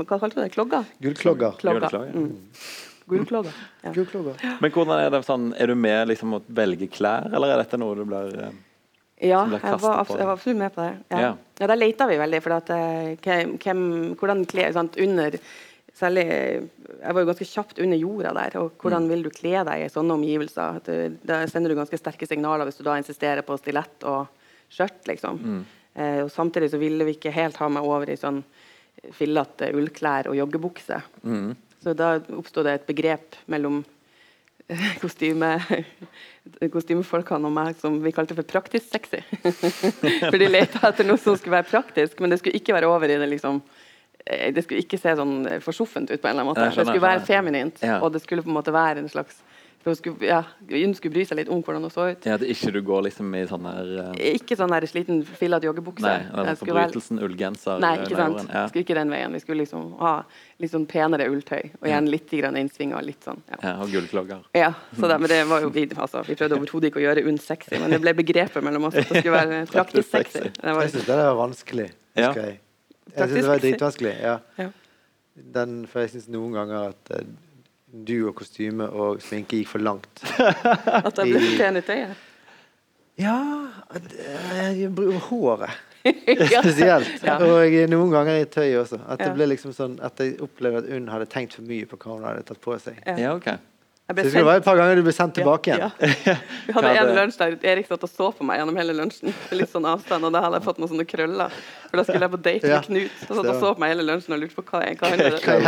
Hva kalte du det? Klogger? Gullklogger. Klogger. Gullklogger. Mm. Gullklogger. Ja. Men hvordan er det sånn Er du med liksom å velge klær, eller er dette noe du blir eh, Ja, jeg var, jeg var absolutt med på det. Ja, Ja. ja. Der leita vi veldig. For at, eh, hvem, hvordan kle, sant, under Særlig Jeg var jo ganske kjapt under jorda der. og Hvordan vil du kle deg i sånne omgivelser? Du, da sender du ganske sterke signaler hvis du da insisterer på stilett og skjørt. liksom. Eh, og Samtidig så ville vi ikke helt ha meg over i sånn fillete ullklær og joggebukse. Så da oppsto det et begrep mellom [laughs] eh, kostymefolk kostymefolkene og meg som vi kalte for praktisk sexy. [laughs] for de lette etter noe som skulle være praktisk, men det skulle ikke være over i det liksom eh, Det skulle ikke se sånn forsoffent ut på en eller annen måte. Det skulle være feminint, Ja. og det skulle på en måte være en slags for hun skulle, ja, hun skulle bry seg litt om hvordan hun så ut. Ja, At ikke du går liksom i sånn her uh... Ikke sånn der sliten, fillete joggebukse. Nei, Jeg være- forbrytelsen, ullgenser Nei, eh, ikke sant. neuren, Ja. Skulle ikke den veien. Vi skulle liksom ha litt sånn penere ulltøy, og gjerne litt grann innsving og litt sånn. Ja. ja, og gullklogger. Ja, så det, men det var jo vi, altså, vi prøvde overhodet ikke å gjøre UNN sexy, men det ble begrepet mellom oss at det skulle være [laughs] praktisk sexy. Det var, Jeg syns det var vanskelig. Ja. jeg. Jeg synes det var dritvanskelig. Ja. Ja. Den, for jeg syns noen ganger at eh, du og kostyme og sminke gikk for langt. [laughs] at det ble for pen i tøyet. Ja jeg bruker Håret [laughs] spesielt. Ja. Og noen ganger i tøyet også. At det ble liksom sånn at jeg opplevde at Unn hadde tenkt for mye på hva hun hadde tatt på seg. Ja. Ja, ok. Jeg ble det skulle sendt- være et par ganger du ble sendt tilbake igjen. Ja. [laughs] Vi hadde en lunsj der Erik satt og så på meg gjennom hele lunsjen. Litt sånn avstand, og da hadde jeg fått noen sånne krøller. For da skulle jeg på date Ja. med Knut. Han satt og så på meg hele lunsjen og lurte på hva, hva hender det? Er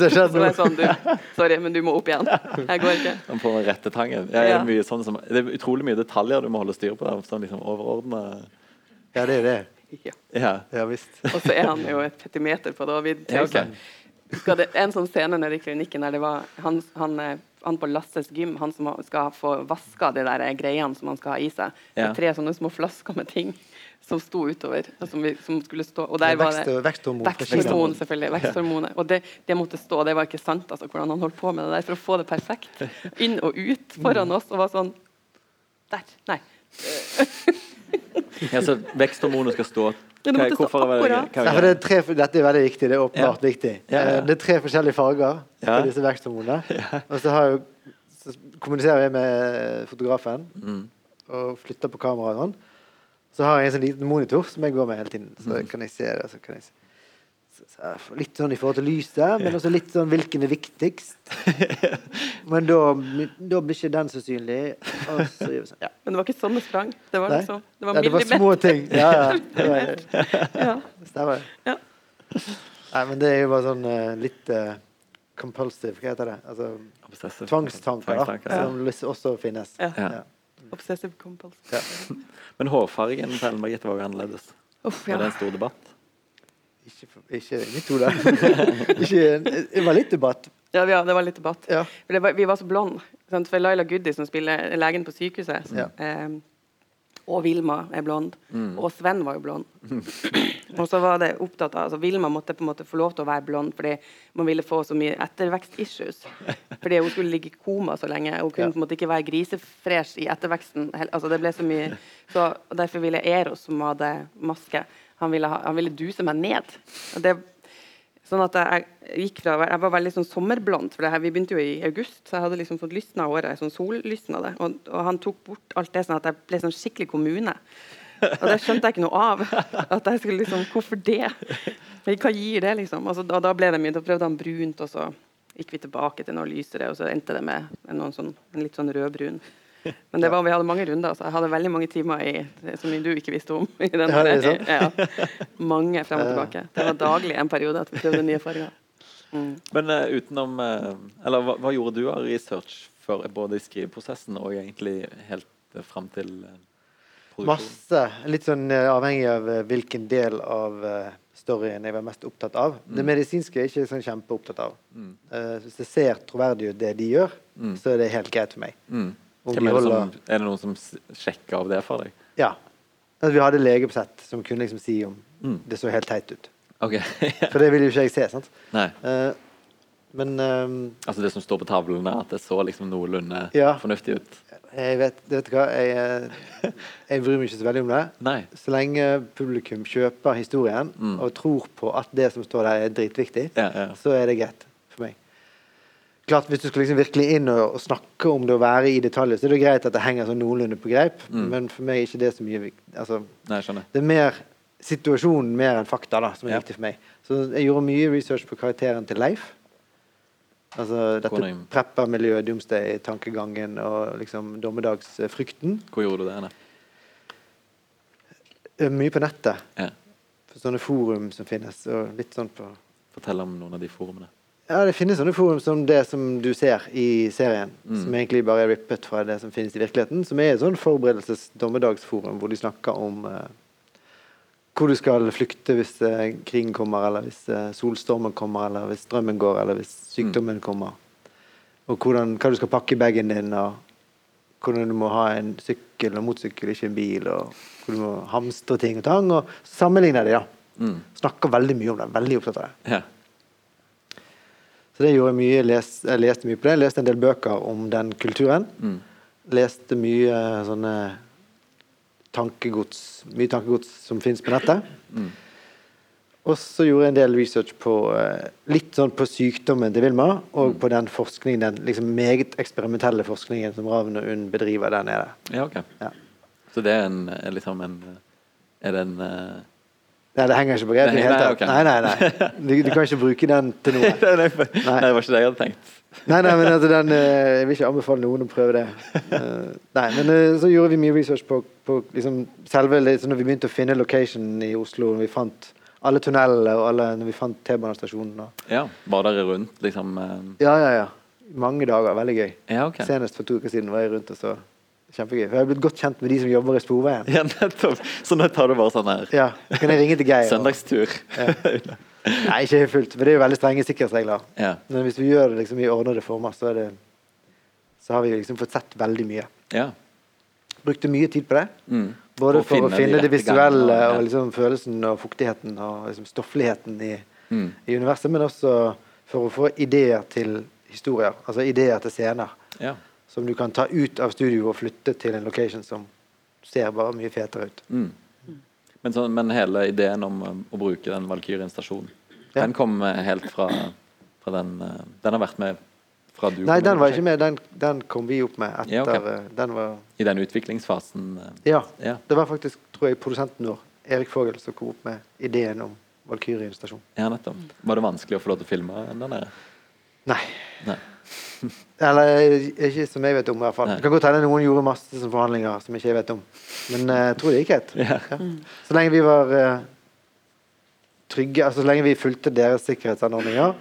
som Så var jeg sånn, du, sorry, men du må opp igjen. Jeg går ikke. Han får den rette tangen. Ja, Ja. det, er mye sånn som, det er utrolig mye detaljer du må holde styr på. Sånn liksom overordna Ja, det er det. Ja. ja. Ja visst. Og så er han jo et petimeter på det. Og vi Ja, okay. Det en sånn scene nede i klinikken der det var han, han, eh, han på Lasses gym, han som skal få vaska de der greiene som han skal ha i seg. Ja. Med tre sånne små flasker med ting som sto utover. og Som, vi, som skulle stå, og der var det veksthormon Veksthormon, selvfølgelig. Veksthormonet. Og det, det måtte stå. Det var ikke sant altså, hvordan han holdt på med det der for å få det perfekt. Inn og ut foran oss. Og var sånn Der. Nei. Ja så veksthormonet skal stå det Hva- hvorfor er det- Ja, det er tre, dette er veldig viktig. Det er åpenbart viktig. Ja, ja. Eh, Det er tre forskjellige farger Ja. på disse veksthormonene. [laughs] Og så, har jo, så kommuniserer jeg med fotografen Mm. og flytter på kameraet. Sånn. Så har jeg en sånn liten monitor som jeg går med hele tiden. Så Mm. kan jeg se det. Så kan jeg se. Så, så jeg får litt sånn i forhold til lyset, men også litt sånn hvilken er viktigst. [laughs] Men da, da blir ikke den så synlig. Og så sånn. Ja. Men det var ikke sånn det sprang. Det var liksom Det var Ja, det var små ting. Ja, ja. [laughs] Det var, Ja. Stemmer. Ja. Nei, men det er jo bare sånn eh, litt uh, compulsive, hva heter det? Altså tvangstanker, da. Som også finnes. Ja. Ja. Obsessive compulsive. Ja. Men hårfargen til Ellen Margrethe var jo annerledes. Uff, Var ja. det en stor debatt? Ikke, ikke i mitt hode. [laughs] Ikke- det var litt debatt. Ja, ja, det var litt debatt. Ja. Var, vi var så blonde. sant? For Laila Goody, som spiller legen på sykehuset, Ja. eh, og Vilma er blond. Mm. Og Sven var jo blond. [laughs] og så var det opptatt av altså Vilma måtte på en måte få lov til å være blond fordi man ville få så mye ettervekst-issues. Fordi hun skulle ligge i koma så lenge. Hun kunne på en måte ikke være grisefresh i etterveksten. Altså det ble så mye så Derfor ville Eros, som hadde maske, han ville, ha, han ville duse meg ned. Det Sånn at jeg gikk fra Jeg var veldig sånn sommerblond, for her, vi begynte jo i august. Så jeg hadde liksom fått lysna håret. Sånn sollysna det. Og, og han tok bort alt det sånn at jeg ble sånn skikkelig kommune. Og det skjønte jeg ikke noe av. At jeg skulle liksom Hvorfor det? Hva gir det, liksom? Og, så, og da ble det mye. Da prøvde han brunt, og så gikk vi tilbake til noe lysere, og så endte det med noen sånn, en litt sånn rødbrun. Men det var, vi hadde mange runder, så jeg hadde veldig mange timer i, som du ikke visste om. I den Ja, ja, mange frem og tilbake. Det var daglig en periode at vi prøvde nye farger. Mm. Men uh, utenom uh, Eller hva, hva gjorde du av research for både i skriveprosessen og egentlig helt uh, fram til uh, Masse. Litt sånn eh, avhengig av eh, hvilken del av eh, storyen jeg var mest opptatt av. Det medisinske er jeg ikke sånn kjempeopptatt av. Eh, hvis jeg ser troverdig ut, det de gjør, så er det helt greit for meg. Hvem er, det som, er det noen som sjekker av det for deg? Ja. Altså, vi hadde lege på sett som kunne liksom si om Mm. det så helt teit ut. Okay. [laughs] For det vil jo ikke jeg se. sant? Nei. Uh, men ehm, Altså det som står på tavlene, at det så liksom noenlunde Ja. fornuftig ut? jeg vet, vet du hva, jeg, eh, jeg bryr meg ikke så veldig om det. Nei. Så lenge publikum kjøper historien Mm. og tror på at det som står der, er dritviktig, Ja, ja. så er det greit. Klart, Hvis du skal liksom virkelig inn og, snakke om det og være i detaljer, så er det greit at det henger sånn noenlunde på greip, Mm. men for meg er ikke det så mye viktig. Altså, Nei, det er mer situasjonen mer enn fakta da, som er Ja. viktig for meg. Så jeg gjorde mye research på karakteren til Leif. Altså dette preppermiljøet, doomsday-tankegangen og liksom dommedagsfrykten. Hvor gjorde du det? Da? Eh, Mye på nettet. Ja. På sånne forum som finnes. Og litt sånn på Fortell om noen av de forumene. Ja, det finnes sånne forum som det som du ser i serien. Mm. Som egentlig bare er rippet fra det som finnes i virkeligheten. Som er et sånn forberedelses-dommedagsforum hvor de snakker om eh, hvor du skal flykte hvis eh, krigen kommer, eller hvis eh, solstormen kommer, eller hvis strømmen går, eller hvis sykdommen kommer. Og hvordan, hva du skal pakke i bagen din, og hvordan du må ha en sykkel og motorsykkel, ikke en bil, og hvor du må hamstre ting og tang. Og sammenligner de, da. Mm. Snakker veldig mye om det. Veldig opptatt av det. Ja. Så det gjorde mye. Jeg, les, jeg leste mye på det. Jeg leste en del bøker om den kulturen. Mm. Leste mye sånne tankegods, mye tankegods som finnes på nettet. Mm. Og så gjorde jeg en del research på eh, litt sånn på sykdommen til Vilma, og på den forskningen, den liksom meget eksperimentelle forskningen som Ravn og UNN bedriver der nede. ja, ok. Ja. Så det er en liksom en Er det en eh, Nei, det henger ikke på greip i det hele tatt. Nei, nei, nei. [laughs] Du, du kan ikke bruke den til noe. [laughs] nei, det var ikke det jeg hadde tenkt. Nei, nei, men altså den, eh, jeg vil ikke anbefale noen å prøve det. [laughs] Eh, nei, men eh, så gjorde vi mye research på, på liksom selve liksom, Når vi begynte å finne location i Oslo, når vi fant alle tunnelene og alle, når vi fant T-banestasjonen Ja, Var dere rundt, liksom? Ja, ja, ja. Mange dager. Veldig gøy. Ja, ok. Senest for to uker siden var jeg rundt og så. Kjempegøy. For jeg har blitt godt kjent med de som jobber i Sporveien. Ja, nettopp. Så nå tar du bare sånn her Ja, så kan jeg ringe til Geir. søndagstur. Nei, ikke helt fullt, for det er jo veldig strenge sikkerhetsregler. Ja. Men hvis vi gjør det liksom i ordnede former, så, det, så har vi liksom fått sett veldig mye. ja. Brukte mye tid på det. Mm. Både For for å finne de det visuelle gangene, ja. og liksom følelsen og fuktigheten og liksom stoffligheten i, Mm. i universet, men også for å få ideer til historier. Altså ideer til scener ja. Som du kan ta ut av studio og flytte til en location som ser bare mye fetere ut. Mm. Men, så, men hele ideen om um, å bruke den Valkyrien stasjonen, Ja. den kom eh, helt fra, fra den eh, Den har vært med fra du Nei, den var ikke med. Den, den kom vi opp med etter Ja, ok. eh, Den var I den utviklingsfasen. Ja. Ja. Det var faktisk, tror jeg, produsenten vår, Erik Fogel, som kom opp med ideen om Valkyrien stasjon. ja, nettopp. Var det vanskelig å få lov til å filme den der? Nei. Nei. [laughs] Eller eh, ikke som jeg vet om, i hvert fall. Nei. Det kan godt hende noen gjorde masse som forhandlinger som ikke jeg vet om. Men eh, jeg tror det gikk greit. Ja. Ja. Så lenge vi var eh, trygge, altså så lenge vi fulgte deres sikkerhetsanordninger,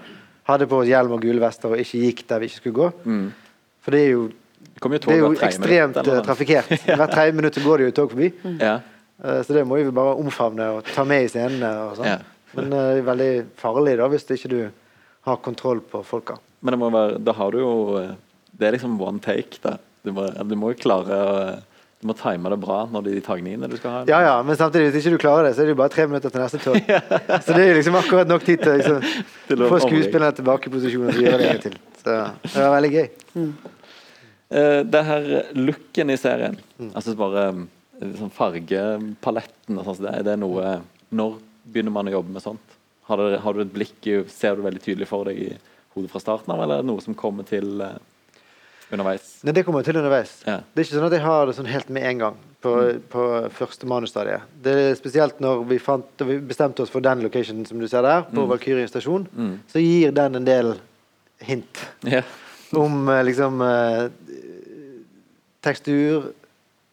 hadde på oss hjelm og gule vester og ikke gikk der vi ikke skulle gå. Mm. For det er jo, Det det er jo ekstremt minutter, trafikkert. [laughs] ja. Hvert tredje minutt går det jo tog forbi. Ja. Eh, Så det må vi bare omfavne og ta med i scenene. sånn. Men eh, det er veldig farlig da, hvis ikke du har kontroll på folka. Men det må være, da har du jo eh, Det er liksom one take. da Du må, du må jo klare å Du må time det bra når de tagningene du skal ha. Ja, ja, men samtidig, hvis ikke du klarer det, så er det jo bare tre minutter til neste tog. [laughs] Så det er liksom akkurat nok tid til liksom, [laughs] Til å få skuespillerne tilbake i posisjon så gjør det til. Så det var veldig gøy. Eh, det her looken i serien, Mm. altså bare eh, sånn fargepaletten og sånn, er det noe Når begynner man å jobbe med sånt? Har du, har du et blikk i, Ser du veldig tydelig for deg i hodet fra starten av, eller er det noe som kommer til uh, underveis? Nei, det kommer til underveis. Ja. Det er ikke sånn at jeg har det sånn helt med en gang på, på første manusstadiet. Det er spesielt når vi, fant, vi bestemte oss for den locationen som du ser der, på Valkyrien stasjon, Mm. så gir den en del hint Ja. om eh, liksom eh, tekstur,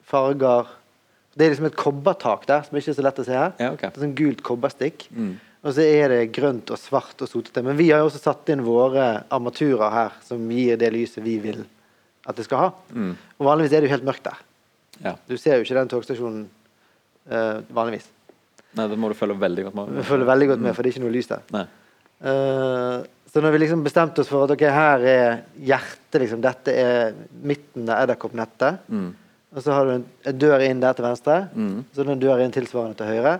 farger Det er liksom et kobbertak der som ikke er så lett å se her. ja, okay. Det er sånn gult kobberstikk. Mm. Og så er det grønt og svart og sotete. Men vi har jo også satt inn våre armaturer her som gir det lyset vi vil at det skal ha. Mm. Og vanligvis er det jo helt mørkt der. Ja. Du ser jo ikke den togstasjonen uh, vanligvis. Nei, det må du følge veldig godt med. Vi følger veldig godt med, for det er ikke noe lys der. Nei. Uh, så når vi liksom bestemte oss for at ok, her er hjertet, liksom, dette er midten av edderkoppnettet, Mm. og så har du en, en dør inn der til venstre, Mm. så er det en dør inn tilsvarende til høyre,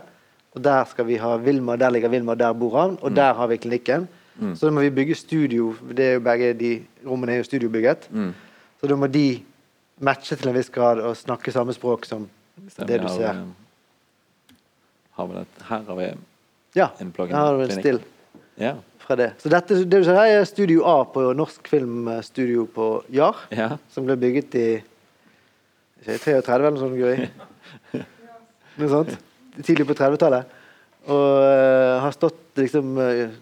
og der skal vi ha Vilma, der ligger Vilma, der bor han, og der har vi klinikken. Mm. Så da må vi bygge studio, det er jo begge de rommene er jo studiobygget, Mm. så da må de matche til en viss grad og snakke samme språk som Stemmer, det du har, ser. eh, Har vi det. Her har vi Ja, en plug-in her har du en still. Ja. fra det. Så dette, det du ser her er Studio A på Norsk Filmstudio på Jar, ja. som ble bygget i ikke, 33 eller noe sånt. [laughs] Noe sånt. Tidlig på 30-tallet. Og eh, har stått liksom eh,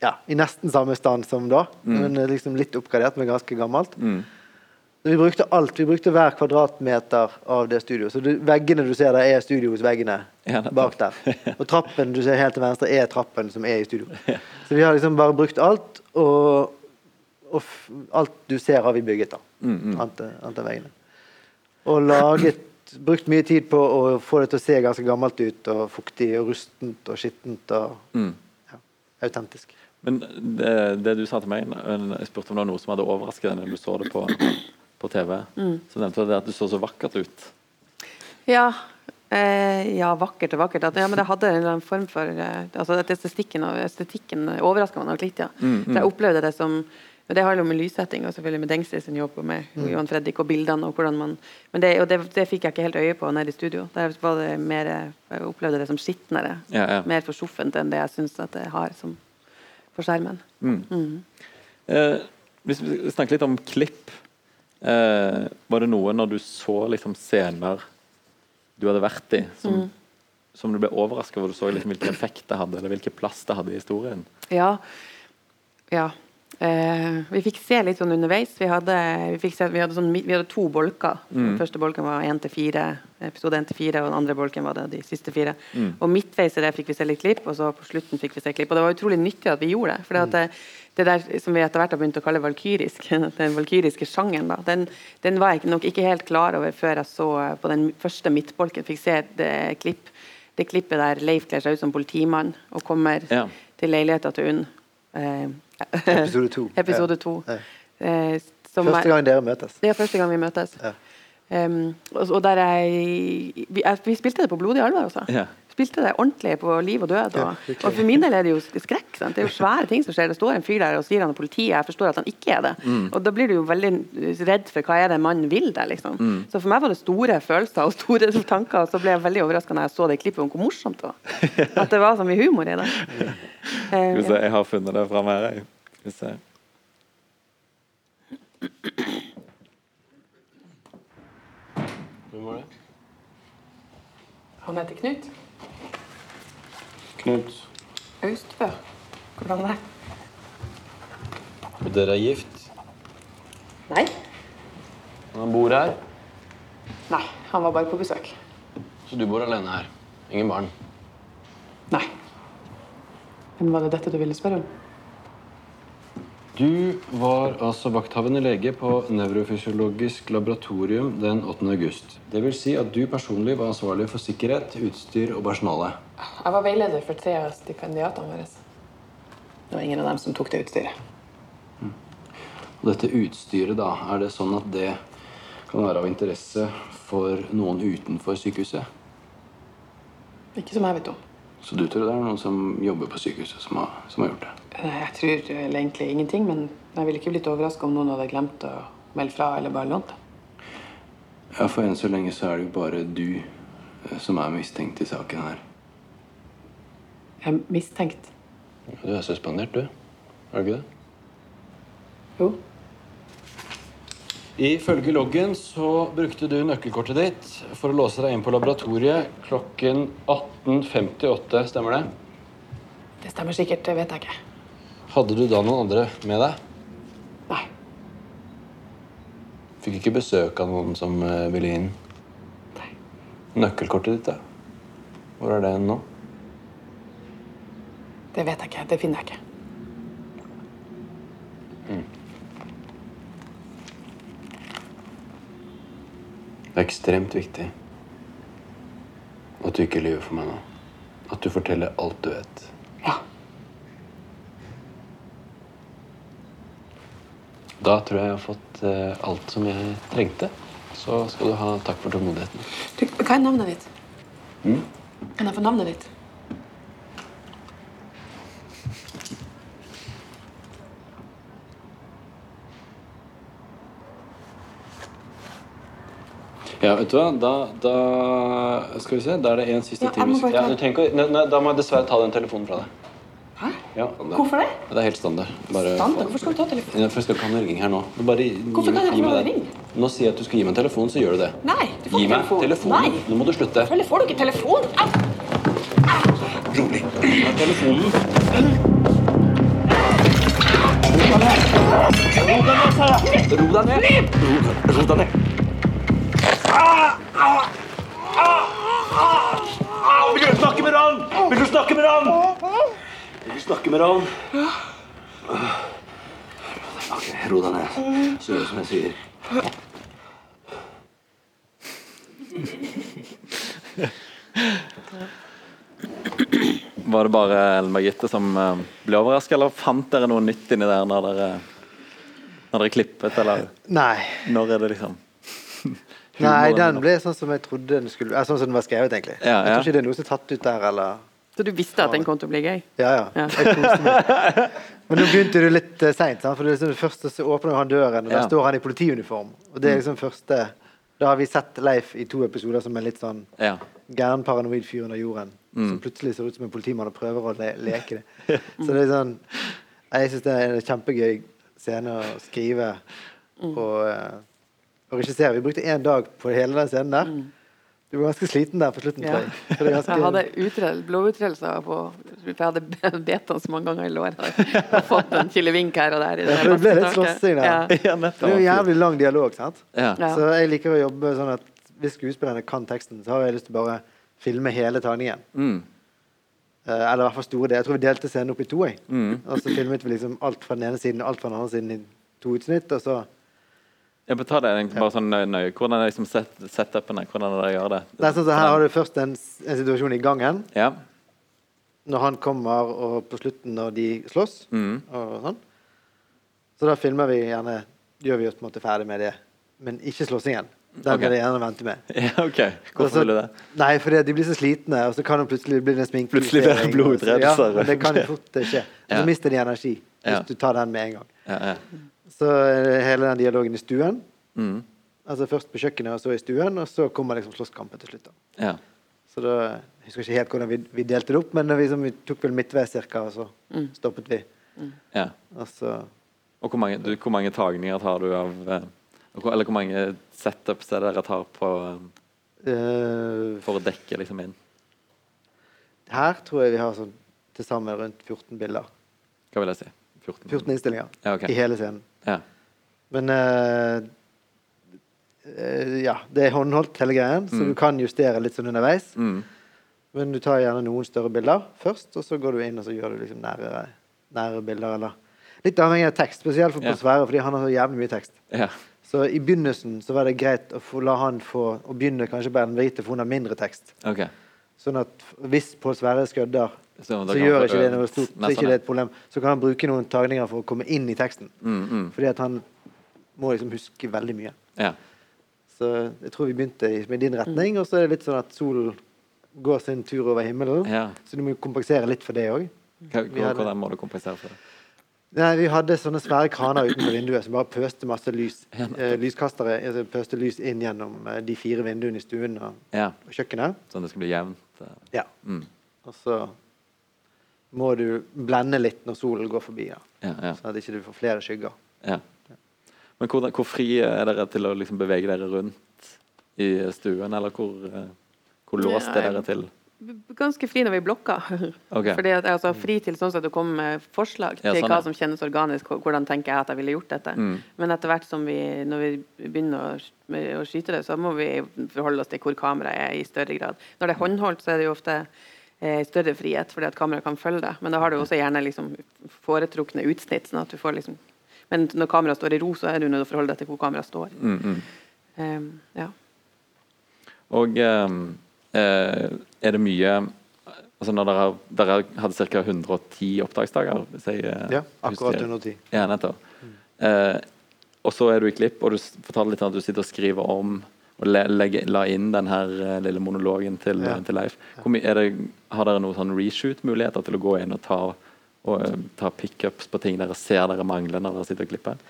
ja, i nesten samme stand som da, men eh, liksom litt oppgradert, men ganske gammelt. Mm. Vi brukte alt. Vi brukte hver kvadratmeter av det studioet. Så veggene du ser der, er studiosveggene Ja, bak der. [laughs] Og trappen du ser helt til venstre, er trappen som er i studio. Så vi har liksom bare brukt alt, og, og alt du ser, har vi bygget, da. Mm, mm. Annet enn veggene. Og laget Brukt mye tid på å få det til å se ganske gammelt ut, og fuktig og rustent og skittent og Mm. autentisk. Men det, det du sa til meg, jeg spurte om det var noe som hadde overrasket deg når du så det på, på TV, Mm. så nevnte du det at du så så vakkert ut. Ja. Eh, ja, vakkert og vakkert. At, ja, men det hadde en eller annen form for eh, altså at Estetikken, og estetikken overraska meg nok litt. ja. Mm, Så jeg opplevde det som men Det handler om lyssetting og selvfølgelig med Dengsi sin jobb og med Johan Fredrik og bildene. og hvordan man, men det, og det, det fikk jeg ikke helt øye på nede i studio. Der var det mer, Jeg opplevde det som skitnere. Ja, ja. Mer forsoffent enn det jeg syns at det har som for skjermen. Mm. Mm. Eh, hvis vi snakker litt om klipp, eh, var det noe når du så liksom scener du hadde vært i, som, Mm. som du ble overrasket over? Du så liksom hvilken effekt det hadde, eller hvilken plass det hadde i historien? Ja. ja. Eh, vi fikk se litt sånn underveis. Vi hadde, vi se, vi hadde, sånn, vi hadde to bolker. Den første bolken var 1 til 4, episode 1 til 4, og den andre bolken var det de siste fire. Og midtveis i det fikk vi se litt klipp, og så på slutten fikk vi se klipp. Og det var utrolig nyttig at vi gjorde det. For det, det der som vi etter hvert har begynt å kalle valkyrisk, [laughs] den valkyriske sjangeren, da, den, den var jeg nok ikke helt klar over før jeg så eh, på den første midtbolken, fikk se det klipp det klippet der Leif kler seg ut som politimann og kommer Ja. til leiligheta til Unn. Eh, Episode to. [laughs] episode to. Ja. Eh, som Første gang dere møtes. Er første gang vi møtes. Ja. Um, og, og der jeg, vi, jeg, vi spilte det på blodig alvor, altså. Ja. Spilte det ordentlig på liv og død. Og, og for min del er det jo skrekk. Sant? Det er jo svære ting som skjer. Det står en fyr der og sier han er politiet. Jeg forstår at han ikke er det. Og da blir du jo veldig redd for hva er det mannen vil der, liksom. Så for meg var det store følelser og store [laughs] tanker, og så ble jeg veldig overraska når jeg så det klippet om hvor morsomt det var. [laughs] At det var så mye humor i det. Skal vi se, jeg har funnet det fram her. jeg. Skal vi se. Hvem var det? han heter Knut. Knut. Austbø. Hvordan det? Og dere er gift? Nei. Han bor her, Nei, han var bare på besøk. så du bor alene her. Ingen barn. Nei. Men var det dette du ville spørre om? Du var altså vakthavende lege på Nevrofysiologisk laboratorium den 8. august. Det vil si at du personlig var ansvarlig for sikkerhet, utstyr og personale. Jeg var veileder for tre av stipendiatene våre. Det var ingen av dem som tok det utstyret. Og dette utstyret, da, er det sånn at det kan være av interesse for noen utenfor sykehuset? Ikke som jeg vet om. Så du tror det er noen som jobber på sykehuset som har, som har gjort det? Nei, Jeg tror egentlig ingenting, men jeg ville ikke blitt overraska om noen hadde glemt å melde fra eller bare lånt det. Ja, for enn så lenge så er det jo bare du eh, som er mistenkt i saken her. Jeg er mistenkt. Du er suspendert, du. Er du ikke det? Jo. Ifølge loggen så brukte du nøkkelkortet ditt for å låse deg inn på laboratoriet klokken 18.58. Stemmer det? Det stemmer sikkert, det vet jeg ikke. Hadde du da noen andre med deg? Nei. Fikk ikke besøk av noen som eh, ville inn? Nei. Nøkkelkortet ditt, da? Hvor er det nå? Det vet jeg ikke. Det finner jeg ikke. Det er ekstremt viktig. At du ikke lyver for meg nå. At du forteller alt du vet. Ja. Da tror jeg jeg har fått eh, alt som jeg trengte. Så skal du ha takk for tålmodigheten. Du, hva er navnet ditt? Kan jeg få navnet ditt? Ja, vet du hva? Da, da Skal vi se. Da er det en siste Ja, jeg må Ja, å- nei, nei, Da må jeg dessverre ta den telefonen fra deg. Hæ? Ja, det, Hvorfor det? Det er helt standard. Bare, Standard? Hvorfor skal du ta telefonen? Jeg skal ikke ha noen ringing her nå. Bare, Hvorfor kan jeg ikke ha ring? Nå sier jeg at du skal gi meg en telefon, så gjør du det. Nei, du får Gi meg telefon. telefonen. Nei. Nå må du slutte. Selvfølgelig får du ikke telefon. Au! Rolig. Gi meg telefonen. Ro deg ned. Ro, ro deg ned. Vil du snakke med Ravn? Vil du snakke med Ravn? Vil du snakke med Ravn? Ok, ro deg ned. Så gjør som jeg sier. Var det bare Ellen Birgitte som eh, ble overraska, eller fant dere noe nytt inni der når dere, når dere klippet, eller Nei. når er det liksom Nei, den ble sånn som jeg trodde den skulle eh, Sånn som den var skrevet, egentlig. Ja, Jeg tror ikke det er noe som er tatt ut der, eller Så du visste at den kom til å bli gøy? Ja, ja. Ja. Jeg koste meg. [laughs] Men nå begynte det litt uh, seint. For det er liksom det første så åpner han døren, og Ja. der står han i politiuniform. Og det er liksom første Da har vi sett Leif i to episoder som en litt sånn Ja. gæren paranoid fyr under jorden. Mm. Som plutselig ser ut som en politimann og prøver å le leke det. [laughs] Så det er sånn Jeg syns det er en kjempegøy scene å skrive og, og regissere. Vi brukte én dag på hele den scenen der. Du var ganske sliten der på slutten, Ja. tror jeg. Det ganske- Jeg hadde utrell, blodutredelser på for Jeg hadde bedt han så mange ganger i låret. Og fått en kilevink her og der. i Ja, for det ble litt slåssing der. Ja. ja, Det er jo jævlig lang dialog, sant? Så jeg liker å jobbe sånn at hvis skuespillerne kan teksten, så har jeg lyst til å bare filme hele tagningen. Mm. Eh, eller i hvert fall store deler. Jeg tror vi delte scenen opp i to. Mm. Og så filmet vi liksom alt fra den ene siden og alt fra den andre siden i to utsnitt. Og så Jeg betaler ta det egentlig bare sånn nøye. Hvordan er liksom set, setupen her? Hvordan er det gjør det? det er sånn, så Her har du først en, en situasjon i gangen, Ja. når han kommer, og på slutten når de slåss. Mm. og sånn. Så da filmer vi gjerne Gjør vi oss på en måte ferdig med det. Men ikke slåssingen. Den okay. vil jeg gjerne vente med. [laughs] ja, OK. Hvorfor vil du det? Nei, fordi de blir så slitne, og så kan det plutselig bli en sminke. Plutselig blir det blodutredelser. Ja, det kan [laughs] jo fort skje. Og Ja. så mister de energi hvis Ja. du tar den med en gang. Ja, ja. Så det hele den dialogen i stuen. Mm. Altså Først på kjøkkenet, og så i stuen, og så kommer liksom slåsskampen til slutt. da. ja. Så da, Jeg husker ikke helt hvordan vi, vi delte det opp, men vi, vi tok vel midtveis cirka, og så stoppet vi. ja. Og så Og hvor mange, du, hvor mange tagninger tar du av eh, Eller hvor mange setups er det dere tar på eh, eh, for å dekke liksom inn? Her tror jeg vi har sånn til sammen rundt 14 bilder. Hva vil jeg si? 14? 14 innstillinger Ja, okay. i hele scenen. Ja. Men eh, eh, ja, det er håndholdt hele greien, så Mm. du kan justere litt sånn underveis. Mm. Men du tar gjerne noen større bilder først, og så går du inn og så gjør du liksom nære, nære bilder. Eller litt avhengig av tekst, spesielt for Ja. Sverre, fordi han har så jævlig mye tekst. ja. Så i begynnelsen så var det greit å få, la han få å begynne kanskje på Ellen Brite, for hun har mindre tekst. Okay. Sånn at hvis Pål Sverre skødder, Så, så gjør ikke det noe stort. Så ikke det er et problem. Så kan han bruke noen tagninger for å komme inn i teksten. Mm, mm. Fordi at han må liksom huske veldig mye. Ja. Så jeg tror vi begynte i, med din retning, og så er det litt sånn at solen går sin tur over himmelen. ja. Så du må kompensere litt for det òg. Hvordan må du kompensere for det? Nei, vi hadde sånne svære kraner utenfor vinduet som bare pøste masse lys. Eh, lyskastere altså pøste lys inn gjennom eh, de fire vinduene i stuen og, Ja. og kjøkkenet. Sånn det skal bli jevnt? eh. Ja. Mm. Og så må du blende litt når solen går forbi, Ja. Ja, ja. sånn at ikke du får flere skygger. Ja. Men hvor, hvor fri er dere til å liksom bevege dere rundt i stuen, eller hvor, eh, hvor låst er dere til? Ganske fri når vi blokker. [laughs] Okay. Fordi at jeg altså fri til sånn at du kommer med forslag Ja, til ja. hva som kjennes organisk, hvordan tenker jeg at jeg ville gjort dette. Mm. Men etter hvert som vi, når vi begynner å, å skyte det, så må vi forholde oss til hvor kameraet er i større grad. Når det er håndholdt, så er det jo ofte eh, større frihet, fordi at kameraet kan følge det. Men da har du også gjerne liksom foretrukne utsnitt. sånn at du får liksom men når kameraet står i ro, så er du nødt til å forholde deg til hvor kameraet står. Mm, mm. Um, ja. Og ehm, eh, er det mye Altså når dere, har- dere hadde ca. 110 opptaksdager? Jeg, eh, Ja, akkurat 110. Ja, nettopp. Eh, og så er du i klipp, og du forteller litt om at du sitter og skriver om og legge, la inn den her eh, lille monologen til, Ja. til Leif. Det, har dere noen sånn reshoot-muligheter til å gå inn og ta, og, eh, ta pickups på ting dere ser dere mangler når dere sitter og klipper?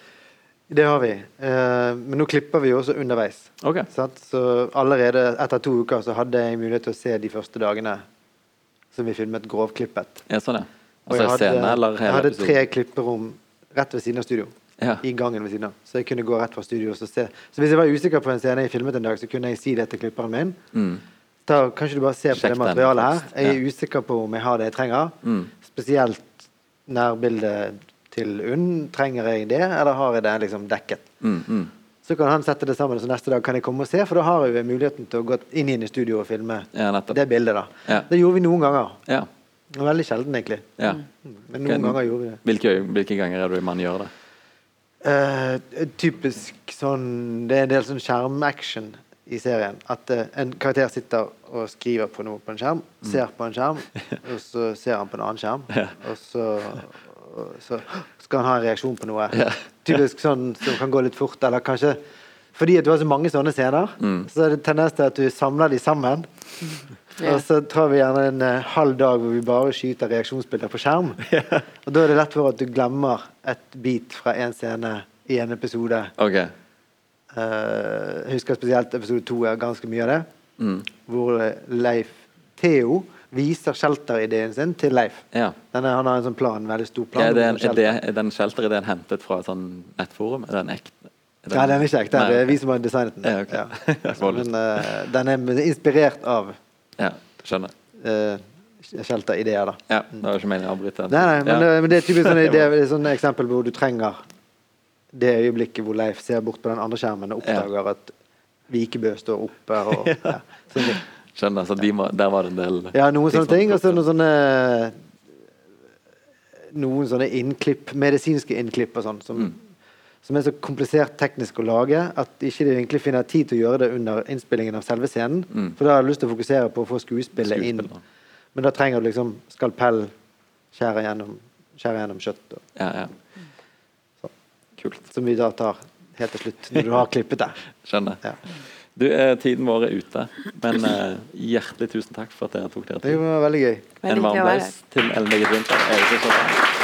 Det har vi. Eh, men nå klipper vi jo også underveis. Okay. Så allerede etter to uker så hadde jeg mulighet til å se de første dagene som vi filmet grovklippet. Ja, sånn, ja. Og Altså jeg scene hadde, jeg hadde tre klipperom rett ved siden av studio. Ja. I gangen ved siden av. Så jeg kunne gå rett fra studio og se. Så hvis jeg var usikker på en scene jeg filmet en dag, så kunne jeg si det til klipperen min. Mm. Da, kanskje du bare ser på Sjekk det materialet her. Jeg er ja. usikker på om jeg har det jeg trenger. Mm. Spesielt nærbildet til UNN. Trenger jeg det, eller har jeg det liksom dekket? Mm, mm. Så kan han sette det sammen, så neste dag kan jeg komme og se, for da har jeg muligheten til å gå inn inn i studio og filme Ja, det bildet. da. Ja. Det gjorde vi noen ganger. Ja. Veldig sjelden, egentlig. ja. Men noen Ok. ganger gjorde vi det. Hvilke, hvilke ganger er det man gjør det? Eh, typisk sånn Det er en del sånn skjermaction i serien. At uh, en karakter sitter og skriver på noe på en skjerm, Mm. ser på en skjerm, [laughs] og så ser han på en annen skjerm, og så, og så skal han ha en reaksjon på noe. Typisk sånn som kan gå litt fort, eller kanskje fordi at du har så mange sånne scener, Mm. så er det tendens til at du samler de sammen. Yeah. Og så tar vi gjerne en eh, halv dag hvor vi bare skyter reaksjonsbilder på skjerm. [laughs] Og da er det lett for at du glemmer et bit fra en scene i en episode. Okay. Uh, jeg husker spesielt episode to er ganske mye av det. Mm. Hvor eh, Leif Theo viser shelter-ideen sin til Leif. Ja. Denne, han har en sånn plan, en veldig stor plan. Ja, er, det en, er, det, er den shelter-ideen hentet fra et sånn nettforum? Er den ekte? Er Nei, den er ikke ekte. Det er vi som har designet den. Ja, okay. Ja. [laughs] [laughs] Men uh, den er inspirert av Ja, skjønner. uh, shelter-ideer, da. Ja, det var ikke meningen å avbryte. Nei, nei, men, ja. eh, men det er typisk sånn, [laughs] det er sånn eksempel hvor du trenger det øyeblikket hvor Leif ser bort på den andre skjermen og oppdager at Vikebø står oppe. Og, ja. Sånn. Skjønner, så de må, der var det en del ja, noen sånne ting. Og så noen sånne Noen sånne innklipp, medisinske innklipp og sånn, som, som er så komplisert teknisk å lage at ikke de egentlig finner tid til å gjøre det under innspillingen av selve scenen. Mm. For da har jeg lyst til å fokusere på å få skuespillet inn. Men da trenger du liksom skalpell, skjære gjennom, skjære gjennom kjøtt. Og, Ja, ja. Kult. som vi da tar helt til slutt, når du har klippet det. [laughs] Skjønner. Ja. Du, eh, tiden vår er ute, men eh, hjertelig tusen takk for at dere tok dere tid. Det var veldig gøy. En varm applaus til Ellen Birgit Winther.